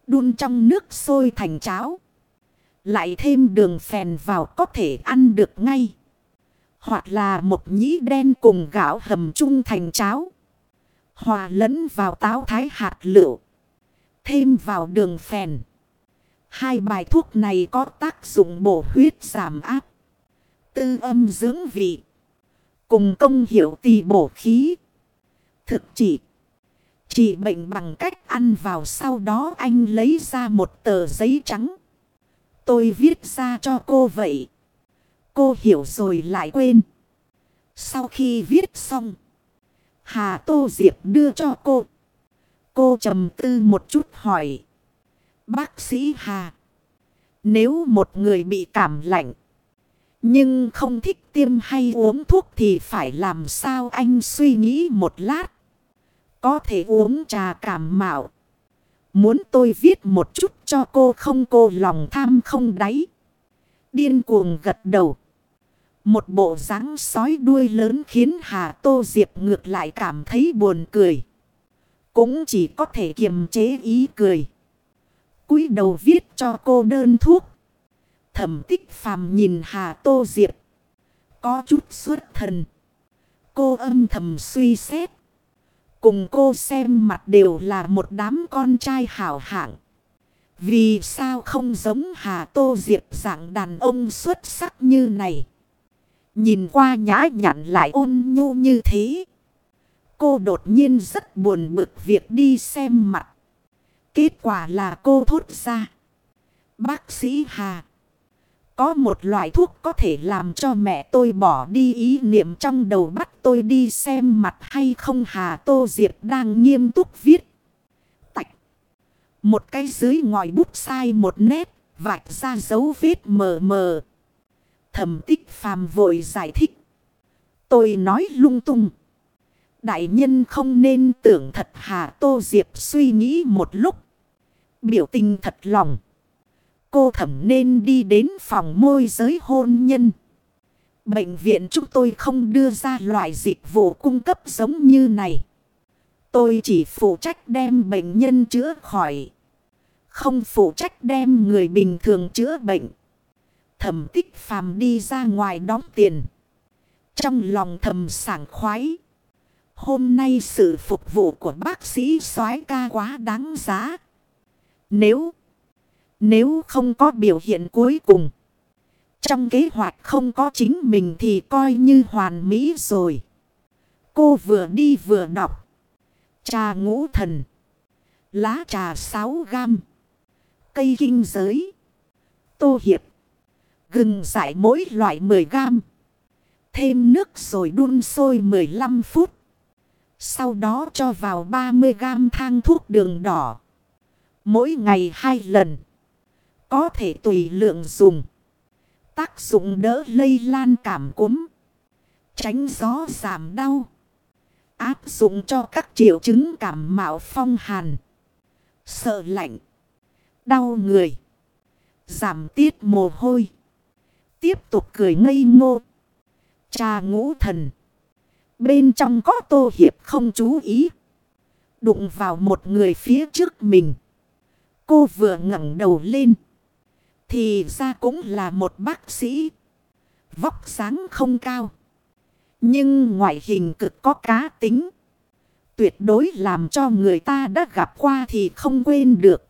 S1: Đun trong nước sôi thành cháo. Lại thêm đường phèn vào có thể ăn được ngay. Hoặc là một nhĩ đen cùng gạo hầm chung thành cháo. Hòa lẫn vào táo thái hạt lựu. Thêm vào đường phèn. Hai bài thuốc này có tác dụng bổ huyết giảm áp. Tư âm dưỡng vị. Cùng công hiệu tỳ bổ khí. Thực chỉ. Chỉ bệnh bằng cách ăn vào sau đó anh lấy ra một tờ giấy trắng. Tôi viết ra cho cô vậy. Cô hiểu rồi lại quên. Sau khi viết xong. Hà Tô Diệp đưa cho cô. Cô trầm tư một chút hỏi. Bác sĩ Hà. Nếu một người bị cảm lạnh. Nhưng không thích tiêm hay uống thuốc thì phải làm sao anh suy nghĩ một lát. Có thể uống trà cảm mạo. Muốn tôi viết một chút cho cô không cô lòng tham không đáy. Điên cuồng gật đầu. Một bộ dáng sói đuôi lớn khiến Hà Tô Diệp ngược lại cảm thấy buồn cười. Cũng chỉ có thể kiềm chế ý cười. cúi đầu viết cho cô đơn thuốc. Thẩm tích phàm nhìn Hà Tô Diệp. Có chút suốt thần. Cô âm thầm suy xét. Cùng cô xem mặt đều là một đám con trai hảo hạng. Vì sao không giống Hà Tô Diệp dạng đàn ông xuất sắc như này. Nhìn qua nhã nhặn lại ôn nhu như thế. Cô đột nhiên rất buồn bực việc đi xem mặt. Kết quả là cô thốt ra. Bác sĩ Hà. Có một loại thuốc có thể làm cho mẹ tôi bỏ đi ý niệm trong đầu bắt tôi đi xem mặt hay không Hà Tô Diệp đang nghiêm túc viết. Tạch. Một cái dưới ngòi bút sai một nét, vạch ra dấu vết mờ mờ. Thẩm tích phàm vội giải thích. Tôi nói lung tung. Đại nhân không nên tưởng thật Hà Tô Diệp suy nghĩ một lúc. Biểu tình thật lòng. Cô thẩm nên đi đến phòng môi giới hôn nhân. Bệnh viện chúng tôi không đưa ra loại dịch vụ cung cấp giống như này. Tôi chỉ phụ trách đem bệnh nhân chữa khỏi. Không phụ trách đem người bình thường chữa bệnh. Thẩm tích phàm đi ra ngoài đóng tiền. Trong lòng thầm sảng khoái. Hôm nay sự phục vụ của bác sĩ soái ca quá đáng giá. Nếu nếu không có biểu hiện cuối cùng. Trong kế hoạch không có chính mình thì coi như hoàn mỹ rồi. Cô vừa đi vừa đọc. trà ngũ thần. Lá trà 6 gam. Cây kinh giới. Tô hiệp. Gừng giải mỗi loại 10 gam. Thêm nước rồi đun sôi 15 phút. Sau đó cho vào 30 gam thang thuốc đường đỏ. Mỗi ngày hai lần. Có thể tùy lượng dùng. Tác dụng đỡ lây lan cảm cúm. Tránh gió giảm đau. Áp dụng cho các triệu chứng cảm mạo phong hàn. Sợ lạnh. Đau người. Giảm tiết mồ hôi. Tiếp tục cười ngây ngô. Cha ngũ thần. Bên trong có tô hiệp không chú ý. Đụng vào một người phía trước mình. Cô vừa ngẩng đầu lên. Thì ra cũng là một bác sĩ. Vóc sáng không cao. Nhưng ngoại hình cực có cá tính. Tuyệt đối làm cho người ta đã gặp qua thì không quên được.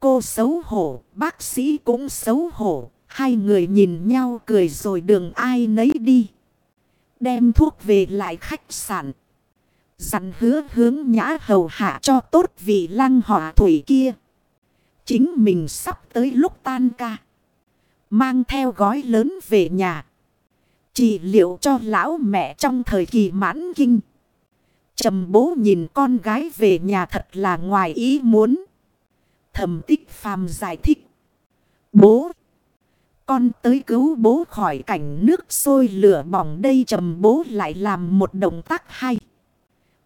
S1: Cô xấu hổ, bác sĩ cũng xấu hổ. Hai người nhìn nhau cười rồi đường ai nấy đi. Đem thuốc về lại khách sạn. Dặn hứa hướng nhã hầu hạ cho tốt vị lăng họa thủy kia. Chính mình sắp tới lúc tan ca. Mang theo gói lớn về nhà. Chỉ liệu cho lão mẹ trong thời kỳ mãn kinh. Trầm bố nhìn con gái về nhà thật là ngoài ý muốn. Thầm tích phàm giải thích. Bố. Con tới cứu bố khỏi cảnh nước sôi lửa bỏng đây trầm bố lại làm một động tác hay.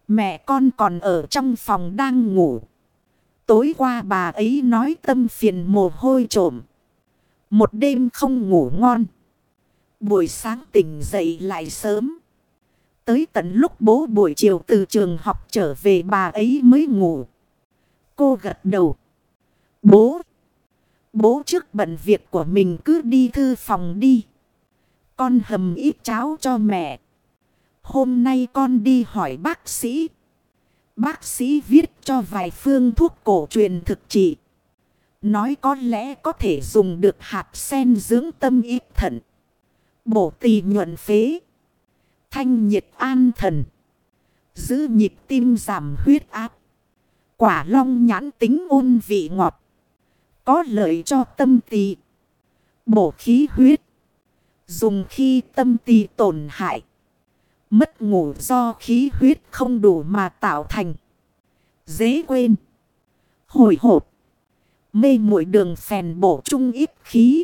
S1: Mẹ con còn ở trong phòng đang ngủ. Tối qua bà ấy nói tâm phiền mồ hôi trộm. Một đêm không ngủ ngon. Buổi sáng tỉnh dậy lại sớm. Tới tận lúc bố buổi chiều từ trường học trở về bà ấy mới ngủ. Cô gật đầu. Bố. Bố trước bận việc của mình cứ đi thư phòng đi. Con hầm ít cháo cho mẹ. Hôm nay con đi hỏi bác sĩ. Bác sĩ viết cho vài phương thuốc cổ truyền thực trị. Nói có lẽ có thể dùng được hạt sen dưỡng tâm ít thận. Bổ tỳ nhuận phế. Thanh nhiệt an thần. Giữ nhịp tim giảm huyết áp. Quả long nhãn tính ôn vị ngọt. Có lợi cho tâm tỳ. Bổ khí huyết. Dùng khi tâm tỳ tổn hại. Mất ngủ do khí huyết không đủ mà tạo thành. Dễ quên. Hồi hộp. Mê muội đường phèn bổ trung ít khí.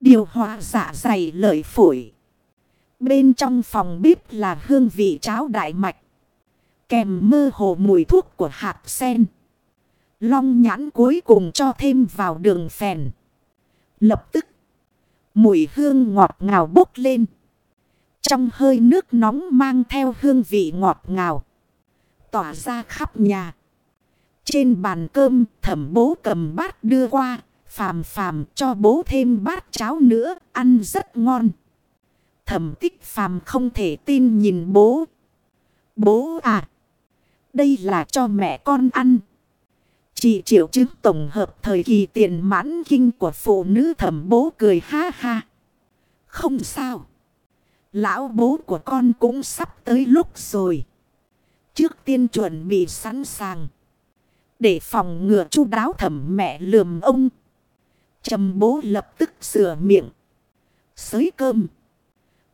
S1: Điều hòa dạ dày lợi phổi. Bên trong phòng bếp là hương vị cháo đại mạch. Kèm mơ hồ mùi thuốc của hạt sen. Long nhãn cuối cùng cho thêm vào đường phèn. Lập tức. Mùi hương ngọt ngào bốc lên. Trong hơi nước nóng mang theo hương vị ngọt ngào. Tỏa ra khắp nhà. Trên bàn cơm, thẩm bố cầm bát đưa qua. Phàm phàm cho bố thêm bát cháo nữa. Ăn rất ngon. Thẩm tích phàm không thể tin nhìn bố. Bố à. Đây là cho mẹ con ăn. Chị triệu chứng tổng hợp thời kỳ tiền mãn kinh của phụ nữ thẩm bố cười ha ha. Không sao. Lão bố của con cũng sắp tới lúc rồi. Trước tiên chuẩn bị sẵn sàng. Để phòng ngừa chu đáo thẩm mẹ lườm ông. Trầm bố lập tức sửa miệng. Sới cơm.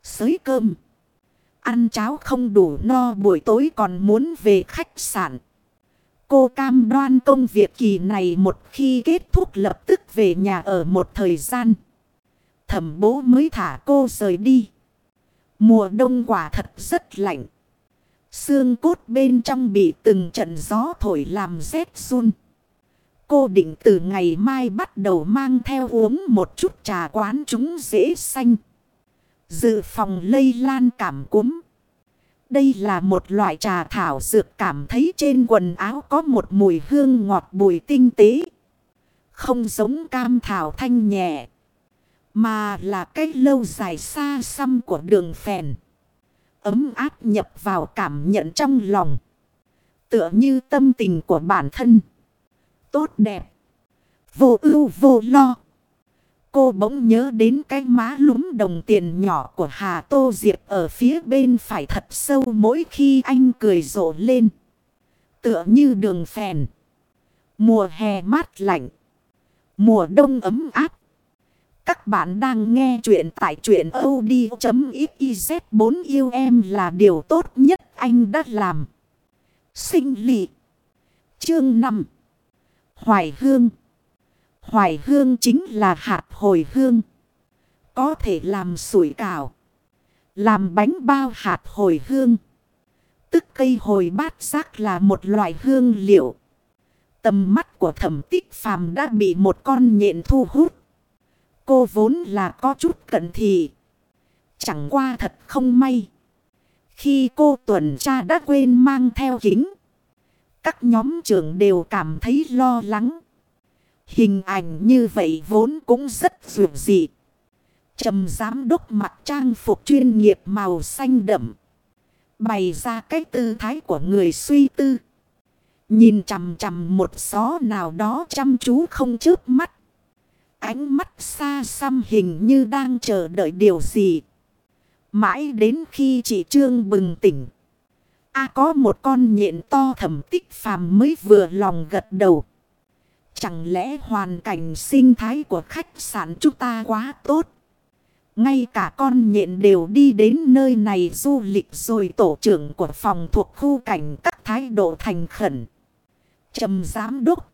S1: Sới cơm. Ăn cháo không đủ no, buổi tối còn muốn về khách sạn. Cô cam đoan công việc kỳ này một khi kết thúc lập tức về nhà ở một thời gian. Thẩm bố mới thả cô rời đi. Mùa đông quả thật rất lạnh. Xương cốt bên trong bị từng trận gió thổi làm rét run. Cô định từ ngày mai bắt đầu mang theo uống một chút trà quán chúng dễ xanh. Dự phòng lây lan cảm cúm. Đây là một loại trà thảo dược cảm thấy trên quần áo có một mùi hương ngọt bùi tinh tế. Không giống cam thảo thanh nhẹ. Mà là cái lâu dài xa xăm của đường phèn. Ấm áp nhập vào cảm nhận trong lòng. Tựa như tâm tình của bản thân. Tốt đẹp. Vô ưu vô lo. Cô bỗng nhớ đến cái má lúm đồng tiền nhỏ của Hà Tô Diệp ở phía bên phải thật sâu mỗi khi anh cười rộ lên. Tựa như đường phèn. Mùa hè mát lạnh. Mùa đông ấm áp. Các bạn đang nghe chuyện tại chuyện od.xyz 4 yêu em là điều tốt nhất anh đã làm. Sinh lị. Chương 5. Hoài hương. Hoài hương chính là hạt hồi hương. Có thể làm sủi cảo. Làm bánh bao hạt hồi hương. Tức cây hồi bát giác là một loại hương liệu. Tầm mắt của thẩm tích phàm đã bị một con nhện thu hút. Cô vốn là có chút cận thị. Chẳng qua thật không may. Khi cô tuần tra đã quên mang theo kính. Các nhóm trưởng đều cảm thấy lo lắng. Hình ảnh như vậy vốn cũng rất dù dị. Trầm giám đốc mặt trang phục chuyên nghiệp màu xanh đậm. Bày ra cái tư thái của người suy tư. Nhìn chằm chằm một xó nào đó chăm chú không chớp mắt. Ánh mắt xa xăm hình như đang chờ đợi điều gì. Mãi đến khi chị Trương bừng tỉnh. A có một con nhện to thẩm tích phàm mới vừa lòng gật đầu. Chẳng lẽ hoàn cảnh sinh thái của khách sạn chúng ta quá tốt. Ngay cả con nhện đều đi đến nơi này du lịch rồi tổ trưởng của phòng thuộc khu cảnh các thái độ thành khẩn. Trầm giám đốc.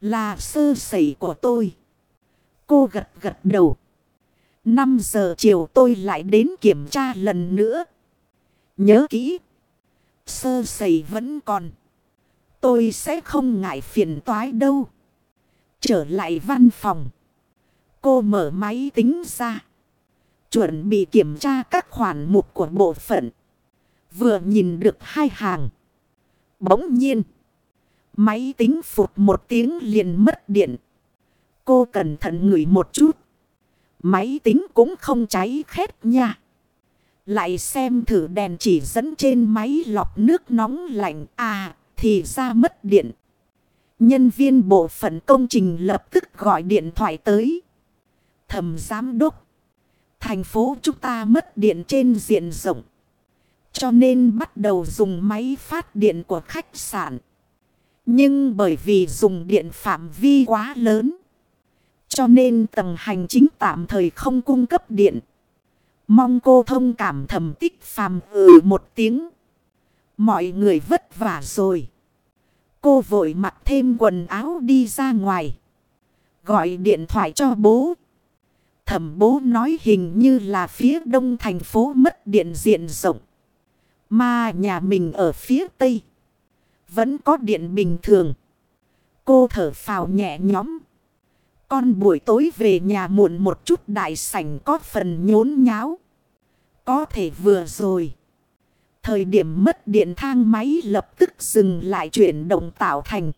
S1: Là sơ sẩy của tôi. Cô gật gật đầu. 5 giờ chiều tôi lại đến kiểm tra lần nữa. Nhớ kỹ. Sơ sẩy vẫn còn. Tôi sẽ không ngại phiền toái đâu. Trở lại văn phòng. Cô mở máy tính ra. Chuẩn bị kiểm tra các khoản mục của bộ phận. Vừa nhìn được hai hàng. Bỗng nhiên. Máy tính phụt một tiếng liền mất điện. Cô cẩn thận ngửi một chút. Máy tính cũng không cháy khét nha. Lại xem thử đèn chỉ dẫn trên máy lọc nước nóng lạnh. À, thì ra mất điện. Nhân viên bộ phận công trình lập tức gọi điện thoại tới. Thầm giám đốc. Thành phố chúng ta mất điện trên diện rộng. Cho nên bắt đầu dùng máy phát điện của khách sạn. Nhưng bởi vì dùng điện phạm vi quá lớn. Cho nên tầng hành chính tạm thời không cung cấp điện. Mong cô thông cảm thầm tích phàm ừ một tiếng. Mọi người vất vả rồi. Cô vội mặc thêm quần áo đi ra ngoài. Gọi điện thoại cho bố. Thẩm bố nói hình như là phía đông thành phố mất điện diện rộng. Mà nhà mình ở phía tây. Vẫn có điện bình thường. Cô thở phào nhẹ nhõm. Con buổi tối về nhà muộn một chút đại sảnh có phần nhốn nháo. Có thể vừa rồi. Thời điểm mất điện thang máy lập tức dừng lại chuyển động tạo thành.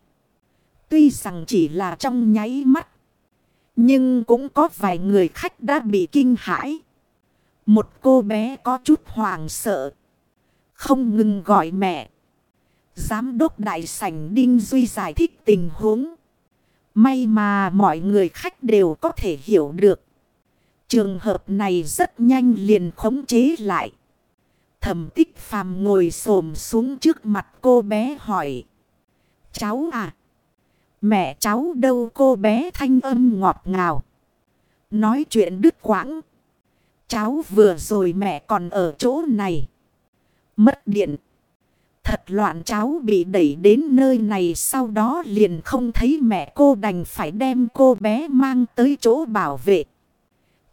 S1: Tuy rằng chỉ là trong nháy mắt. Nhưng cũng có vài người khách đã bị kinh hãi. Một cô bé có chút hoàng sợ. Không ngừng gọi mẹ. Giám đốc đại sảnh Đinh Duy giải thích tình huống. May mà mọi người khách đều có thể hiểu được. Trường hợp này rất nhanh liền khống chế lại. Thẩm tích phàm ngồi xổm xuống trước mặt cô bé hỏi. Cháu à? Mẹ cháu đâu cô bé thanh âm ngọt ngào. Nói chuyện đứt quãng. Cháu vừa rồi mẹ còn ở chỗ này. Mất điện. Thật loạn cháu bị đẩy đến nơi này, sau đó liền không thấy mẹ cô đành phải đem cô bé mang tới chỗ bảo vệ.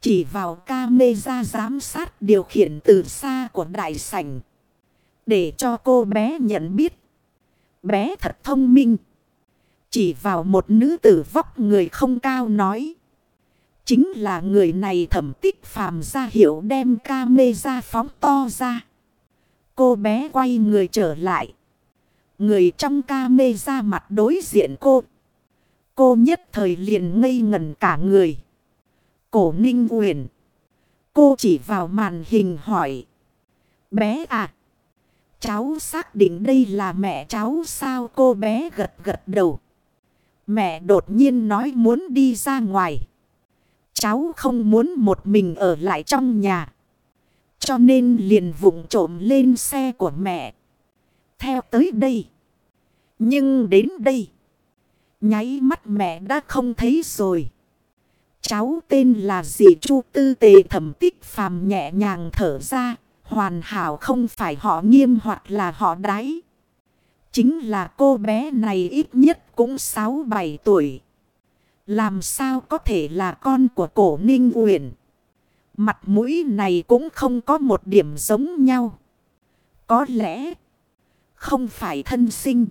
S1: Chỉ vào camera giám sát điều khiển từ xa của đại sảnh. Để cho cô bé nhận biết. Bé thật thông minh. Chỉ vào một nữ tử vóc người không cao nói. Chính là người này thẩm tích phàm ra hiệu đem camera phóng to ra. Cô bé quay người trở lại. Người trong ca mê ra mặt đối diện cô. Cô nhất thời liền ngây ngẩn cả người. Cổ ninh uyển. Cô chỉ vào màn hình hỏi. Bé à. Cháu xác định đây là mẹ cháu sao cô bé gật gật đầu. Mẹ đột nhiên nói muốn đi ra ngoài. Cháu không muốn một mình ở lại trong nhà. Cho nên liền vụng trộm lên xe của mẹ. Theo tới đây. Nhưng đến đây. Nháy mắt mẹ đã không thấy rồi. Cháu tên là dì Chu Tư Tề thẩm tích phàm nhẹ nhàng thở ra. Hoàn hảo không phải họ nghiêm hoặc là họ đáy. Chính là cô bé này ít nhất cũng 6-7 tuổi. Làm sao có thể là con của cổ ninh uyển. Mặt mũi này cũng không có một điểm giống nhau. Có lẽ không phải thân sinh.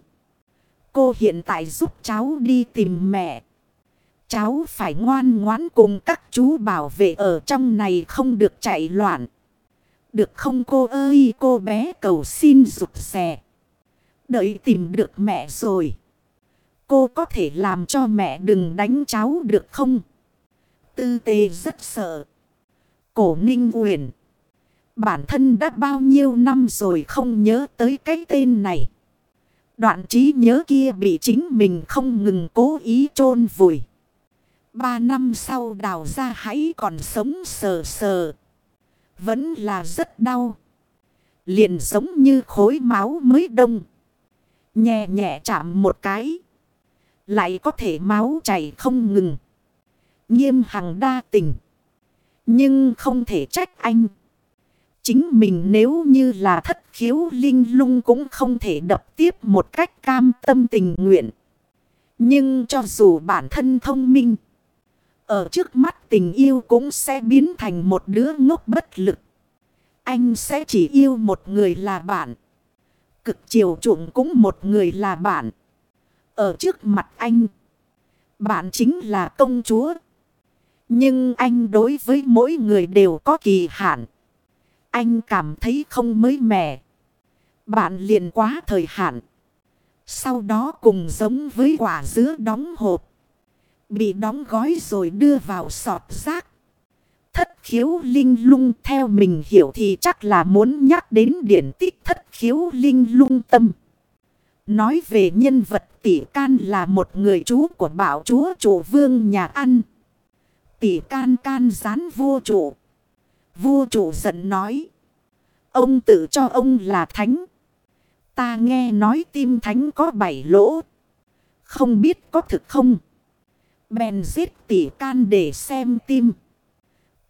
S1: Cô hiện tại giúp cháu đi tìm mẹ. Cháu phải ngoan ngoãn cùng các chú bảo vệ ở trong này không được chạy loạn. Được không cô ơi, cô bé cầu xin rụt rè. Đợi tìm được mẹ rồi. Cô có thể làm cho mẹ đừng đánh cháu được không? Tư tê rất sợ. Cổ ninh uyển. Bản thân đã bao nhiêu năm rồi không nhớ tới cái tên này. Đoạn trí nhớ kia bị chính mình không ngừng cố ý chôn vùi. Ba năm sau đào ra hãy còn sống sờ sờ. Vẫn là rất đau. Liền giống như khối máu mới đông. Nhẹ nhẹ chạm một cái. Lại có thể máu chảy không ngừng. Nghiêm hằng đa tình. Nhưng không thể trách anh. Chính mình nếu như là thất khiếu, linh lung cũng không thể đập tiếp một cách cam tâm tình nguyện. Nhưng cho dù bản thân thông minh. Ở trước mắt tình yêu cũng sẽ biến thành một đứa ngốc bất lực. Anh sẽ chỉ yêu một người là bạn. Cực chiều chuộng cũng một người là bạn. Ở trước mặt anh. Bạn chính là công chúa. Nhưng anh đối với mỗi người đều có kỳ hạn. Anh cảm thấy không mới mẻ. Bạn liền quá thời hạn. Sau đó cùng giống với quả dứa đóng hộp. Bị đóng gói rồi đưa vào sọt rác. Thất khiếu linh lung theo mình hiểu thì chắc là muốn nhắc đến điển tích thất khiếu linh lung tâm. Nói về nhân vật tỷ can là một người chú của bảo chúa chủ vương nhà ăn. Tỷ can can gián vua chủ. Vua chủ giận nói. Ông tự cho ông là thánh. Ta nghe nói tim thánh có bảy lỗ. Không biết có thực không? Bèn giết tỷ can để xem tim.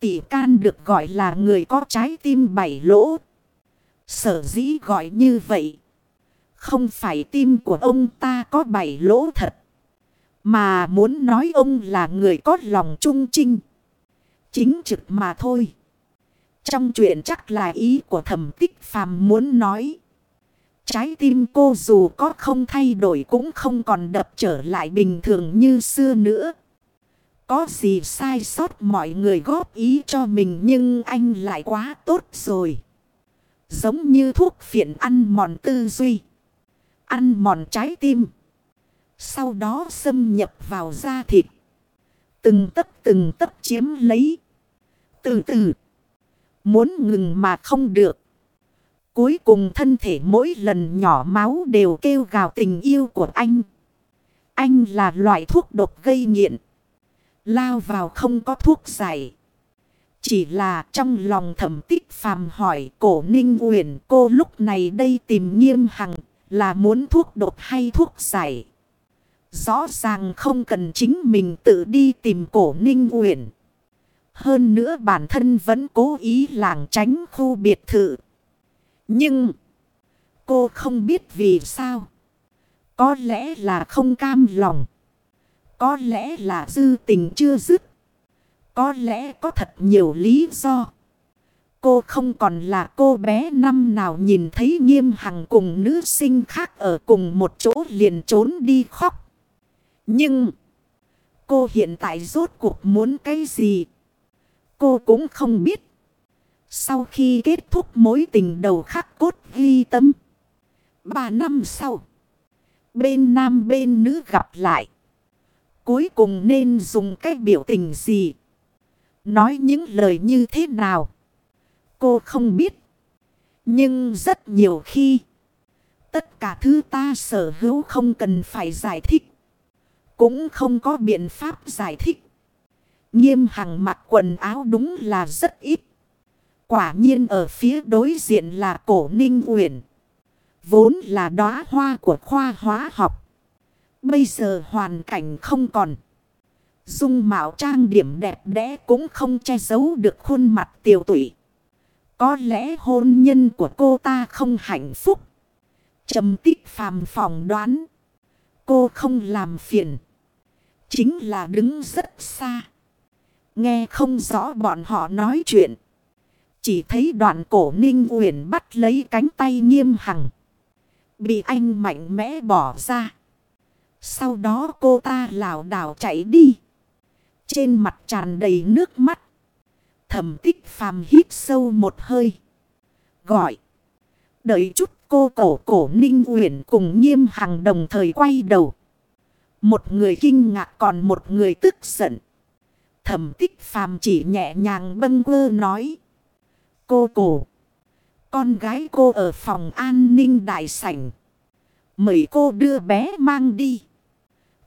S1: Tỷ can được gọi là người có trái tim bảy lỗ. Sở dĩ gọi như vậy. Không phải tim của ông ta có bảy lỗ thật. Mà muốn nói ông là người có lòng trung trinh. Chính trực mà thôi. Trong chuyện chắc là ý của thẩm tích phàm muốn nói. Trái tim cô dù có không thay đổi cũng không còn đập trở lại bình thường như xưa nữa. Có gì sai sót mọi người góp ý cho mình nhưng anh lại quá tốt rồi. Giống như thuốc phiện ăn mòn tư duy. Ăn mòn trái tim. Sau đó xâm nhập vào da thịt. Từng tấc từng tấc chiếm lấy. Từ từ. Muốn ngừng mà không được. Cuối cùng thân thể mỗi lần nhỏ máu đều kêu gào tình yêu của anh. Anh là loại thuốc độc gây nghiện. Lao vào không có thuốc giải. Chỉ là trong lòng thẩm tích phàm hỏi cổ ninh uyển, cô lúc này đây tìm nghiêm hằng, là muốn thuốc độc hay thuốc giải. Rõ ràng không cần chính mình tự đi tìm cổ ninh uyển. Hơn nữa bản thân vẫn cố ý làng tránh khu biệt thự. Nhưng, cô không biết vì sao. Có lẽ là không cam lòng. Có lẽ là dư tình chưa dứt. Có lẽ có thật nhiều lý do. Cô không còn là cô bé năm nào nhìn thấy nghiêm hằng cùng nữ sinh khác ở cùng một chỗ liền trốn đi khóc. Nhưng, cô hiện tại rốt cuộc muốn cái gì? Cô cũng không biết. Sau khi kết thúc mối tình đầu khắc cốt ghi tâm. Ba năm sau. Bên nam bên nữ gặp lại. Cuối cùng nên dùng cái biểu tình gì? Nói những lời như thế nào? Cô không biết. Nhưng rất nhiều khi. Tất cả thứ ta sở hữu không cần phải giải thích. Cũng không có biện pháp giải thích. Nghiêm hằng mặc quần áo đúng là rất ít. Quả nhiên ở phía đối diện là cổ ninh uyển. Vốn là đóa hoa của khoa hóa học. Bây giờ hoàn cảnh không còn. Dung mạo trang điểm đẹp đẽ cũng không che giấu được khuôn mặt tiểu tụy. Có lẽ hôn nhân của cô ta không hạnh phúc. Trầm tích phàm phỏng đoán. Cô không làm phiền. Chính là đứng rất xa. Nghe không rõ bọn họ nói chuyện. Chỉ thấy đoạn cổ ninh uyển bắt lấy cánh tay nghiêm hằng. Bị anh mạnh mẽ bỏ ra. Sau đó cô ta lảo đảo chạy đi. Trên mặt tràn đầy nước mắt. Thẩm tích phàm hít sâu một hơi. Gọi. Đợi chút cô cổ cổ ninh uyển cùng nghiêm hằng đồng thời quay đầu. Một người kinh ngạc còn một người tức giận. Thẩm tích phàm chỉ nhẹ nhàng bâng quơ nói. Cô cổ. Con gái cô ở phòng an ninh đại sảnh. Mời cô đưa bé mang đi.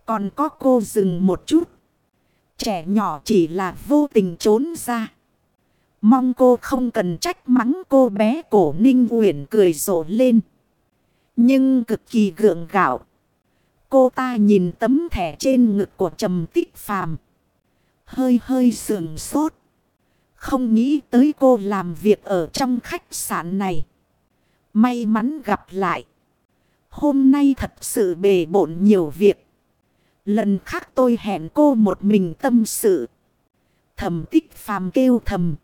S1: Còn có cô dừng một chút. Trẻ nhỏ chỉ là vô tình trốn ra. Mong cô không cần trách mắng cô bé cổ ninh uyển cười rộ lên. Nhưng cực kỳ gượng gạo. Cô ta nhìn tấm thẻ trên ngực của trầm tích phàm. Hơi hơi sườn sốt. Không nghĩ tới cô làm việc ở trong khách sạn này. May mắn gặp lại. Hôm nay thật sự bề bộn nhiều việc. Lần khác tôi hẹn cô một mình tâm sự. Thầm tích phàm kêu thầm.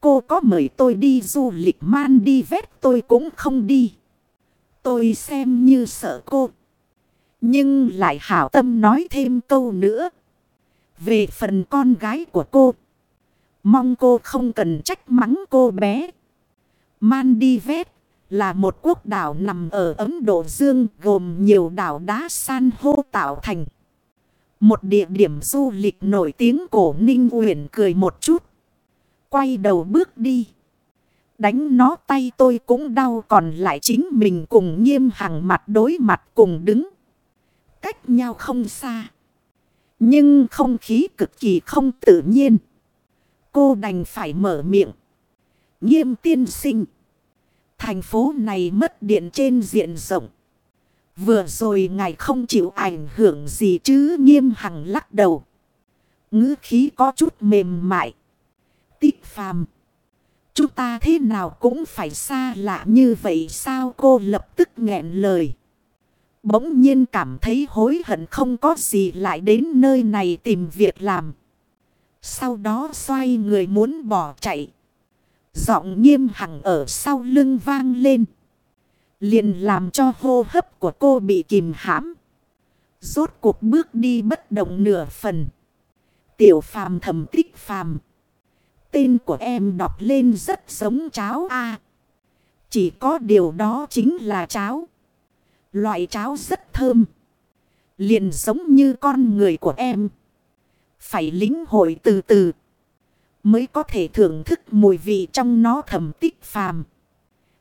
S1: Cô có mời tôi đi du lịch man đi vét tôi cũng không đi. Tôi xem như sợ cô. Nhưng lại hảo tâm nói thêm câu nữa. Về phần con gái của cô. Mong cô không cần trách mắng cô bé. Mandivet là một quốc đảo nằm ở Ấn Độ Dương, gồm nhiều đảo đá san hô tạo thành. Một địa điểm du lịch nổi tiếng cổ Ninh Uyển cười một chút. Quay đầu bước đi. Đánh nó tay tôi cũng đau, còn lại chính mình cùng nghiêm hàng mặt đối mặt cùng đứng. Cách nhau không xa. Nhưng không khí cực kỳ không tự nhiên. Cô đành phải mở miệng. Nghiêm tiên sinh. Thành phố này mất điện trên diện rộng. Vừa rồi ngài không chịu ảnh hưởng gì chứ, nghiêm hằng lắc đầu. ngữ khí có chút mềm mại. Tích phàm. Chúng ta thế nào cũng phải xa lạ như vậy, sao cô lập tức nghẹn lời. Bỗng nhiên cảm thấy hối hận không có gì lại đến nơi này tìm việc làm. Sau đó xoay người muốn bỏ chạy. Giọng nghiêm hằng ở sau lưng vang lên. Liền làm cho hô hấp của cô bị kìm hãm. Rốt cuộc bước đi bất động nửa phần. Tiểu phàm thầm tích phàm. Tên của em đọc lên rất giống cháo A. chỉ có điều đó chính là cháo. Loại cháo rất thơm. Liền giống như con người của em. Phải lính hội từ từ. Mới có thể thưởng thức mùi vị trong nó thầm tích phàm.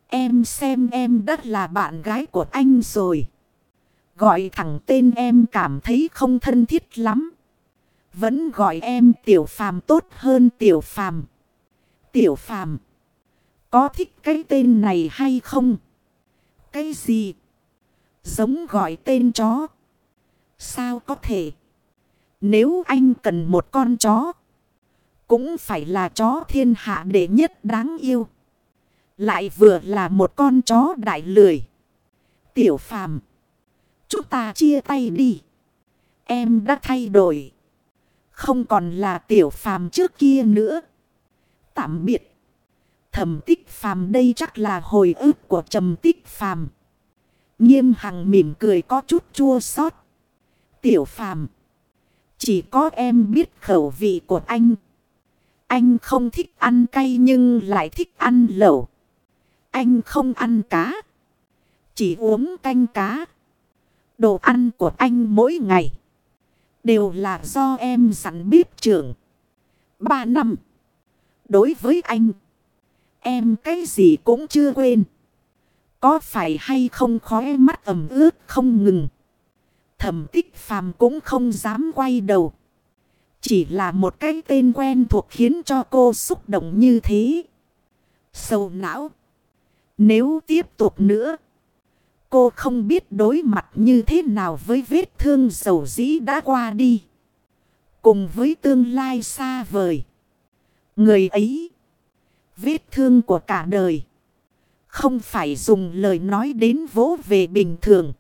S1: Em xem em đã là bạn gái của anh rồi. Gọi thẳng tên em cảm thấy không thân thiết lắm. Vẫn gọi em tiểu phàm tốt hơn tiểu phàm. Tiểu phàm. Có thích cái tên này hay không? Cái gì? Giống gọi tên chó. Sao có thể? Nếu anh cần một con chó. Cũng phải là chó thiên hạ đệ nhất đáng yêu. Lại vừa là một con chó đại lười. Tiểu phàm. Chúng ta chia tay đi. Em đã thay đổi. Không còn là tiểu phàm trước kia nữa. Tạm biệt. Thẩm tích phàm đây chắc là hồi ức của trầm tích phàm. Nghiêm hằng mỉm cười có chút chua xót. Tiểu phàm. Chỉ có em biết khẩu vị của anh. Anh không thích ăn cay nhưng lại thích ăn lẩu. Anh không ăn cá. Chỉ uống canh cá. Đồ ăn của anh mỗi ngày. Đều là do em sẵn bếp trưởng. Ba năm. Đối với anh. Em cái gì cũng chưa quên. Có phải hay không khóe mắt ẩm ướt không ngừng. Thẩm tích phàm cũng không dám quay đầu. Chỉ là một cái tên quen thuộc khiến cho cô xúc động như thế. Sâu não. Nếu tiếp tục nữa. Cô không biết đối mặt như thế nào với vết thương dầu dĩ đã qua đi. Cùng với tương lai xa vời. Người ấy. Vết thương của cả đời. Không phải dùng lời nói đến vỗ về bình thường.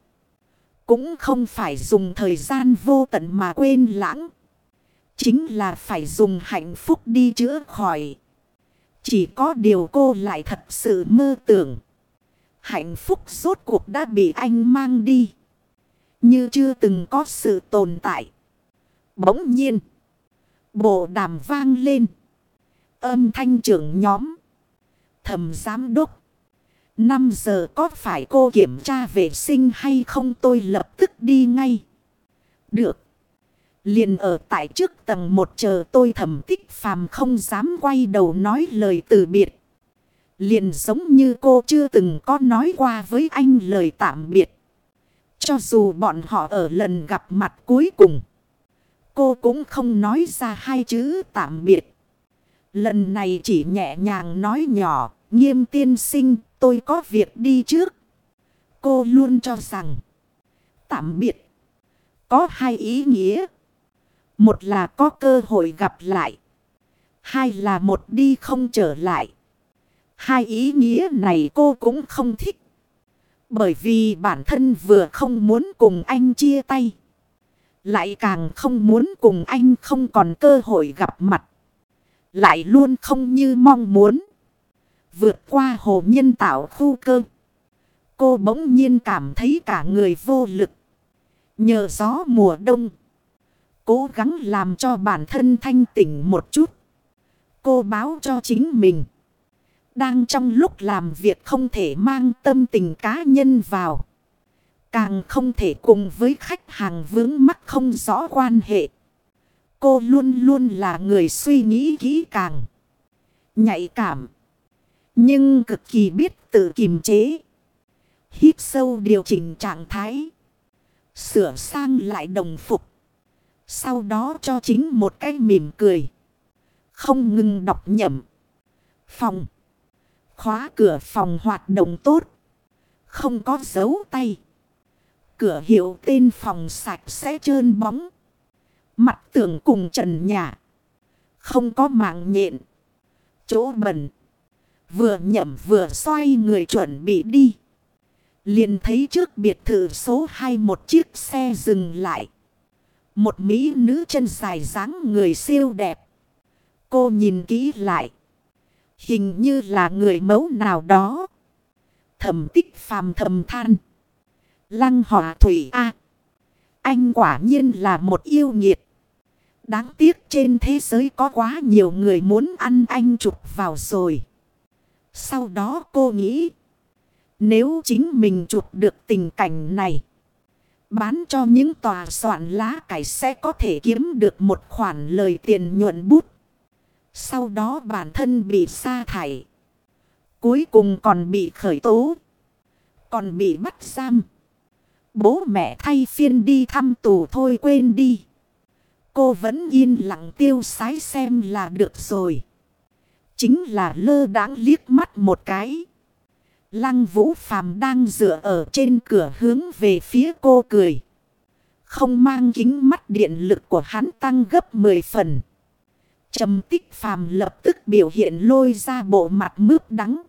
S1: Cũng không phải dùng thời gian vô tận mà quên lãng. Chính là phải dùng hạnh phúc đi chữa khỏi. Chỉ có điều cô lại thật sự mơ tưởng. Hạnh phúc rốt cuộc đã bị anh mang đi. Như chưa từng có sự tồn tại. Bỗng nhiên. Bộ đàm vang lên. Âm thanh trưởng nhóm. Thầm giám đốc. 5 giờ có phải cô kiểm tra vệ sinh hay không tôi lập tức đi ngay. Được. Liền ở tại trước tầng một chờ tôi thẩm tích phàm không dám quay đầu nói lời từ biệt. Liền giống như cô chưa từng có nói qua với anh lời tạm biệt. Cho dù bọn họ ở lần gặp mặt cuối cùng. Cô cũng không nói ra hai chữ tạm biệt. Lần này chỉ nhẹ nhàng nói nhỏ. Nghiêm tiên sinh, tôi có việc đi trước. Cô luôn cho rằng. Tạm biệt. Có hai ý nghĩa. Một là có cơ hội gặp lại. Hai là một đi không trở lại. Hai ý nghĩa này cô cũng không thích. Bởi vì bản thân vừa không muốn cùng anh chia tay. Lại càng không muốn cùng anh không còn cơ hội gặp mặt. Lại luôn không như mong muốn. Vượt qua hồ nhân tạo khu cơ. Cô bỗng nhiên cảm thấy cả người vô lực. Nhờ gió mùa đông. Cố gắng làm cho bản thân thanh tỉnh một chút. Cô báo cho chính mình. Đang trong lúc làm việc không thể mang tâm tình cá nhân vào. Càng không thể cùng với khách hàng vướng mắc không rõ quan hệ. Cô luôn luôn là người suy nghĩ kỹ càng. Nhạy cảm. Nhưng cực kỳ biết tự kiềm chế. Hít sâu điều chỉnh trạng thái. Sửa sang lại đồng phục. Sau đó cho chính một cái mỉm cười. Không ngừng đọc nhẩm. Phòng. Khóa cửa phòng hoạt động tốt. Không có dấu tay. Cửa hiệu tên phòng sạch sẽ trơn bóng. Mặt tường cùng trần nhà. Không có mạng nhện. Chỗ bẩn. Vừa nhậm vừa xoay người chuẩn bị đi. Liền thấy trước biệt thự số 2 một chiếc xe dừng lại. Một mỹ nữ chân dài dáng người siêu đẹp. Cô nhìn kỹ lại. Hình như là người mẫu nào đó. Thẩm tích phàm thầm than. Lăng hỏa thủy A. anh quả nhiên là một yêu nghiệt. Đáng tiếc trên thế giới có quá nhiều người muốn ăn anh chụp vào rồi. Sau đó cô nghĩ. Nếu chính mình chụp được tình cảnh này. Bán cho những tòa soạn lá cải sẽ có thể kiếm được một khoản lời tiền nhuận bút. Sau đó bản thân bị sa thải. Cuối cùng còn bị khởi tố. Còn bị bắt giam. Bố mẹ thay phiên đi thăm tù thôi quên đi. Cô vẫn yên lặng tiêu sái xem là được rồi. Chính là lơ đãng liếc mắt một cái. Lăng vũ phàm đang dựa ở trên cửa hướng về phía cô cười. Không mang kính mắt điện lực của hắn tăng gấp 10 phần. Trầm tích phàm lập tức biểu hiện lôi ra bộ mặt mướp đắng.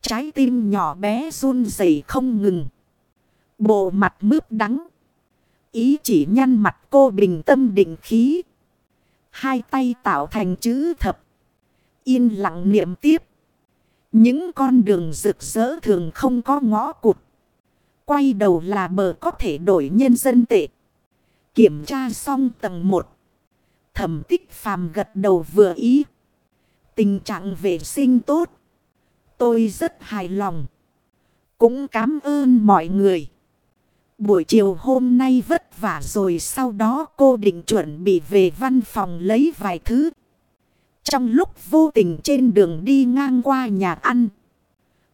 S1: Trái tim nhỏ bé run rẩy không ngừng. Bộ mặt mướp đắng. Ý chỉ nhăn mặt cô bình tâm định khí. Hai tay tạo thành chữ thập. Yên lặng niệm tiếp. Những con đường rực rỡ thường không có ngõ cụt. Quay đầu là bờ có thể đổi nhân dân tệ. Kiểm tra xong tầng 1. Thẩm tích phàm gật đầu vừa ý. Tình trạng vệ sinh tốt. Tôi rất hài lòng. Cũng cảm ơn mọi người. Buổi chiều hôm nay vất vả rồi sau đó cô định chuẩn bị về văn phòng lấy vài thứ. Trong lúc vô tình trên đường đi ngang qua nhà ăn.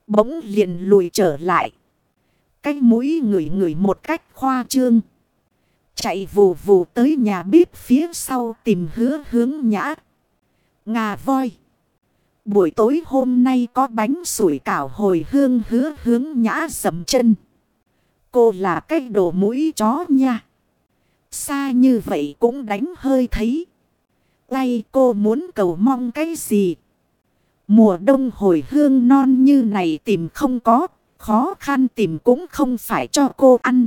S1: Bỗng liền lùi trở lại. Cái mũi ngửi ngửi một cách khoa trương. Chạy vù vù tới nhà bếp phía sau tìm hứa hướng nhã. Ngà voi. Buổi tối hôm nay có bánh sủi cảo hồi hương hứa hướng nhã sầm chân. Cô là cái đồ mũi chó nha. Xa như vậy cũng đánh hơi thấy. Ngay cô muốn cầu mong cái gì? Mùa đông hồi hương non như này tìm không có. Khó khăn tìm cũng không phải cho cô ăn.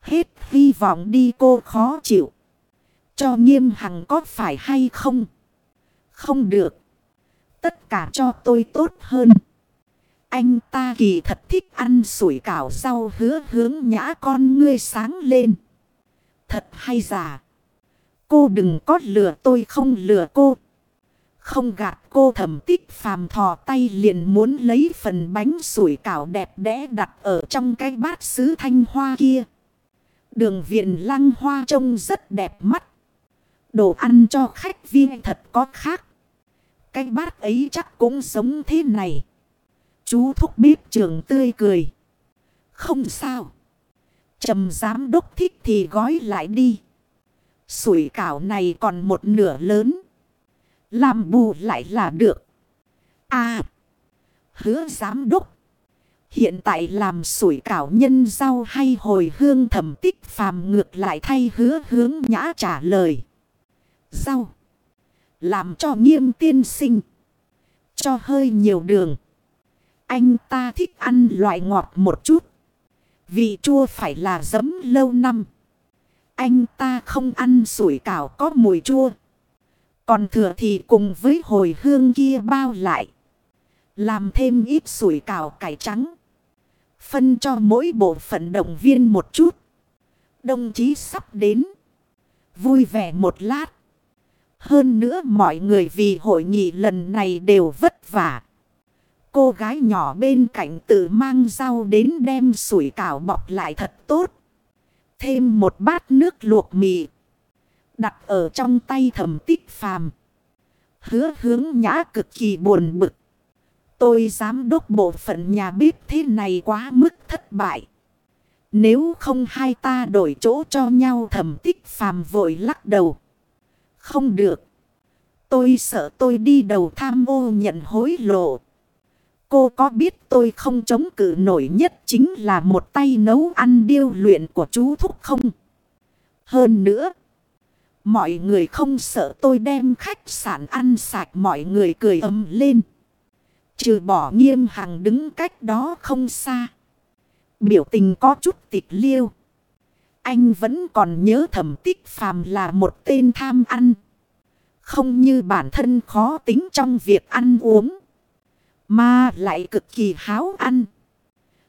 S1: Hết hy vọng đi cô khó chịu. Cho nghiêm hằng có phải hay không? Không được. Tất cả cho tôi tốt hơn. Anh ta kỳ thật thích ăn sủi cảo rau hứa hướng nhã con ngươi sáng lên. Thật hay giả. Cô đừng có lừa tôi, không lừa cô. Không gạt cô, thẩm tích phàm thò tay liền muốn lấy phần bánh sủi cảo đẹp đẽ đặt ở trong cái bát sứ thanh hoa kia. Đường viện lăng hoa trông rất đẹp mắt. Đồ ăn cho khách viên thật có khác. Cái bát ấy chắc cũng sống thế này. Chú thúc bếp trường tươi cười. Không sao. Trầm giám đốc thích thì gói lại đi. Sủi cảo này còn một nửa lớn. Làm bù lại là được. À. Hứa giám đốc. Hiện tại làm sủi cảo nhân rau hay hồi hương thẩm tích phàm ngược lại thay hứa hướng nhã trả lời. Rau. Làm cho nghiêm tiên sinh. Cho hơi nhiều đường. Anh ta thích ăn loại ngọt một chút. Vị chua phải là giấm lâu năm. Anh ta không ăn sủi cảo có mùi chua. Còn thừa thì cùng với hồi hương kia bao lại. Làm thêm ít sủi cảo cải trắng. Phân cho mỗi bộ phận động viên một chút. Đồng chí sắp đến. Vui vẻ một lát. Hơn nữa mọi người vì hội nghị lần này đều vất vả. Cô gái nhỏ bên cạnh tự mang rau đến đem sủi cảo bọc lại thật tốt. Thêm một bát nước luộc mì. Đặt ở trong tay thẩm tích phàm. Hứa hướng nhã cực kỳ buồn bực. Tôi dám đốc bộ phận nhà bếp thế này quá mức thất bại. Nếu không hai ta đổi chỗ cho nhau, thẩm tích phàm vội lắc đầu. Không được. Tôi sợ tôi đi đầu tham ô nhận hối lộ. Cô có biết tôi không chống cự nổi nhất chính là một tay nấu ăn điêu luyện của chú Thúc không? Hơn nữa. Mọi người không sợ tôi đem khách sạn ăn sạch, mọi người cười ấm lên. Trừ bỏ nghiêm hằng đứng cách đó không xa. Biểu tình có chút tịch liêu. Anh vẫn còn nhớ thẩm tích phàm là một tên tham ăn. Không như bản thân khó tính trong việc ăn uống. Mà lại cực kỳ háo ăn.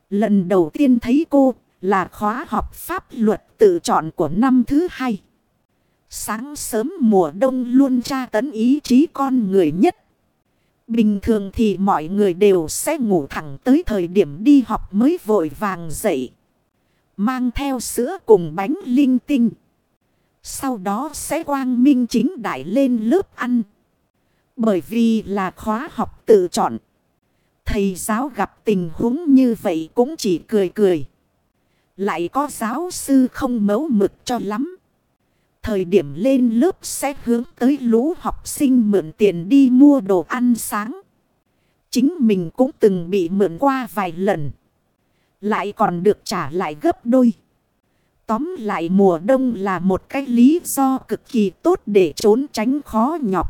S1: Lần đầu tiên thấy cô là khóa học pháp luật tự chọn của năm thứ hai. Sáng sớm mùa đông luôn tra tấn ý chí con người nhất. Bình thường thì mọi người đều sẽ ngủ thẳng tới thời điểm đi học mới vội vàng dậy. Mang theo sữa cùng bánh linh tinh. Sau đó sẽ quang minh chính đại lên lớp ăn. Bởi vì là khóa học tự chọn. Thầy giáo gặp tình huống như vậy cũng chỉ cười cười. Lại có giáo sư không mấu mực cho lắm. Thời điểm lên lớp sẽ hướng tới lũ học sinh mượn tiền đi mua đồ ăn sáng. Chính mình cũng từng bị mượn qua vài lần. Lại còn được trả lại gấp đôi. Tóm lại mùa đông là một cái lý do cực kỳ tốt để trốn tránh khó nhọc.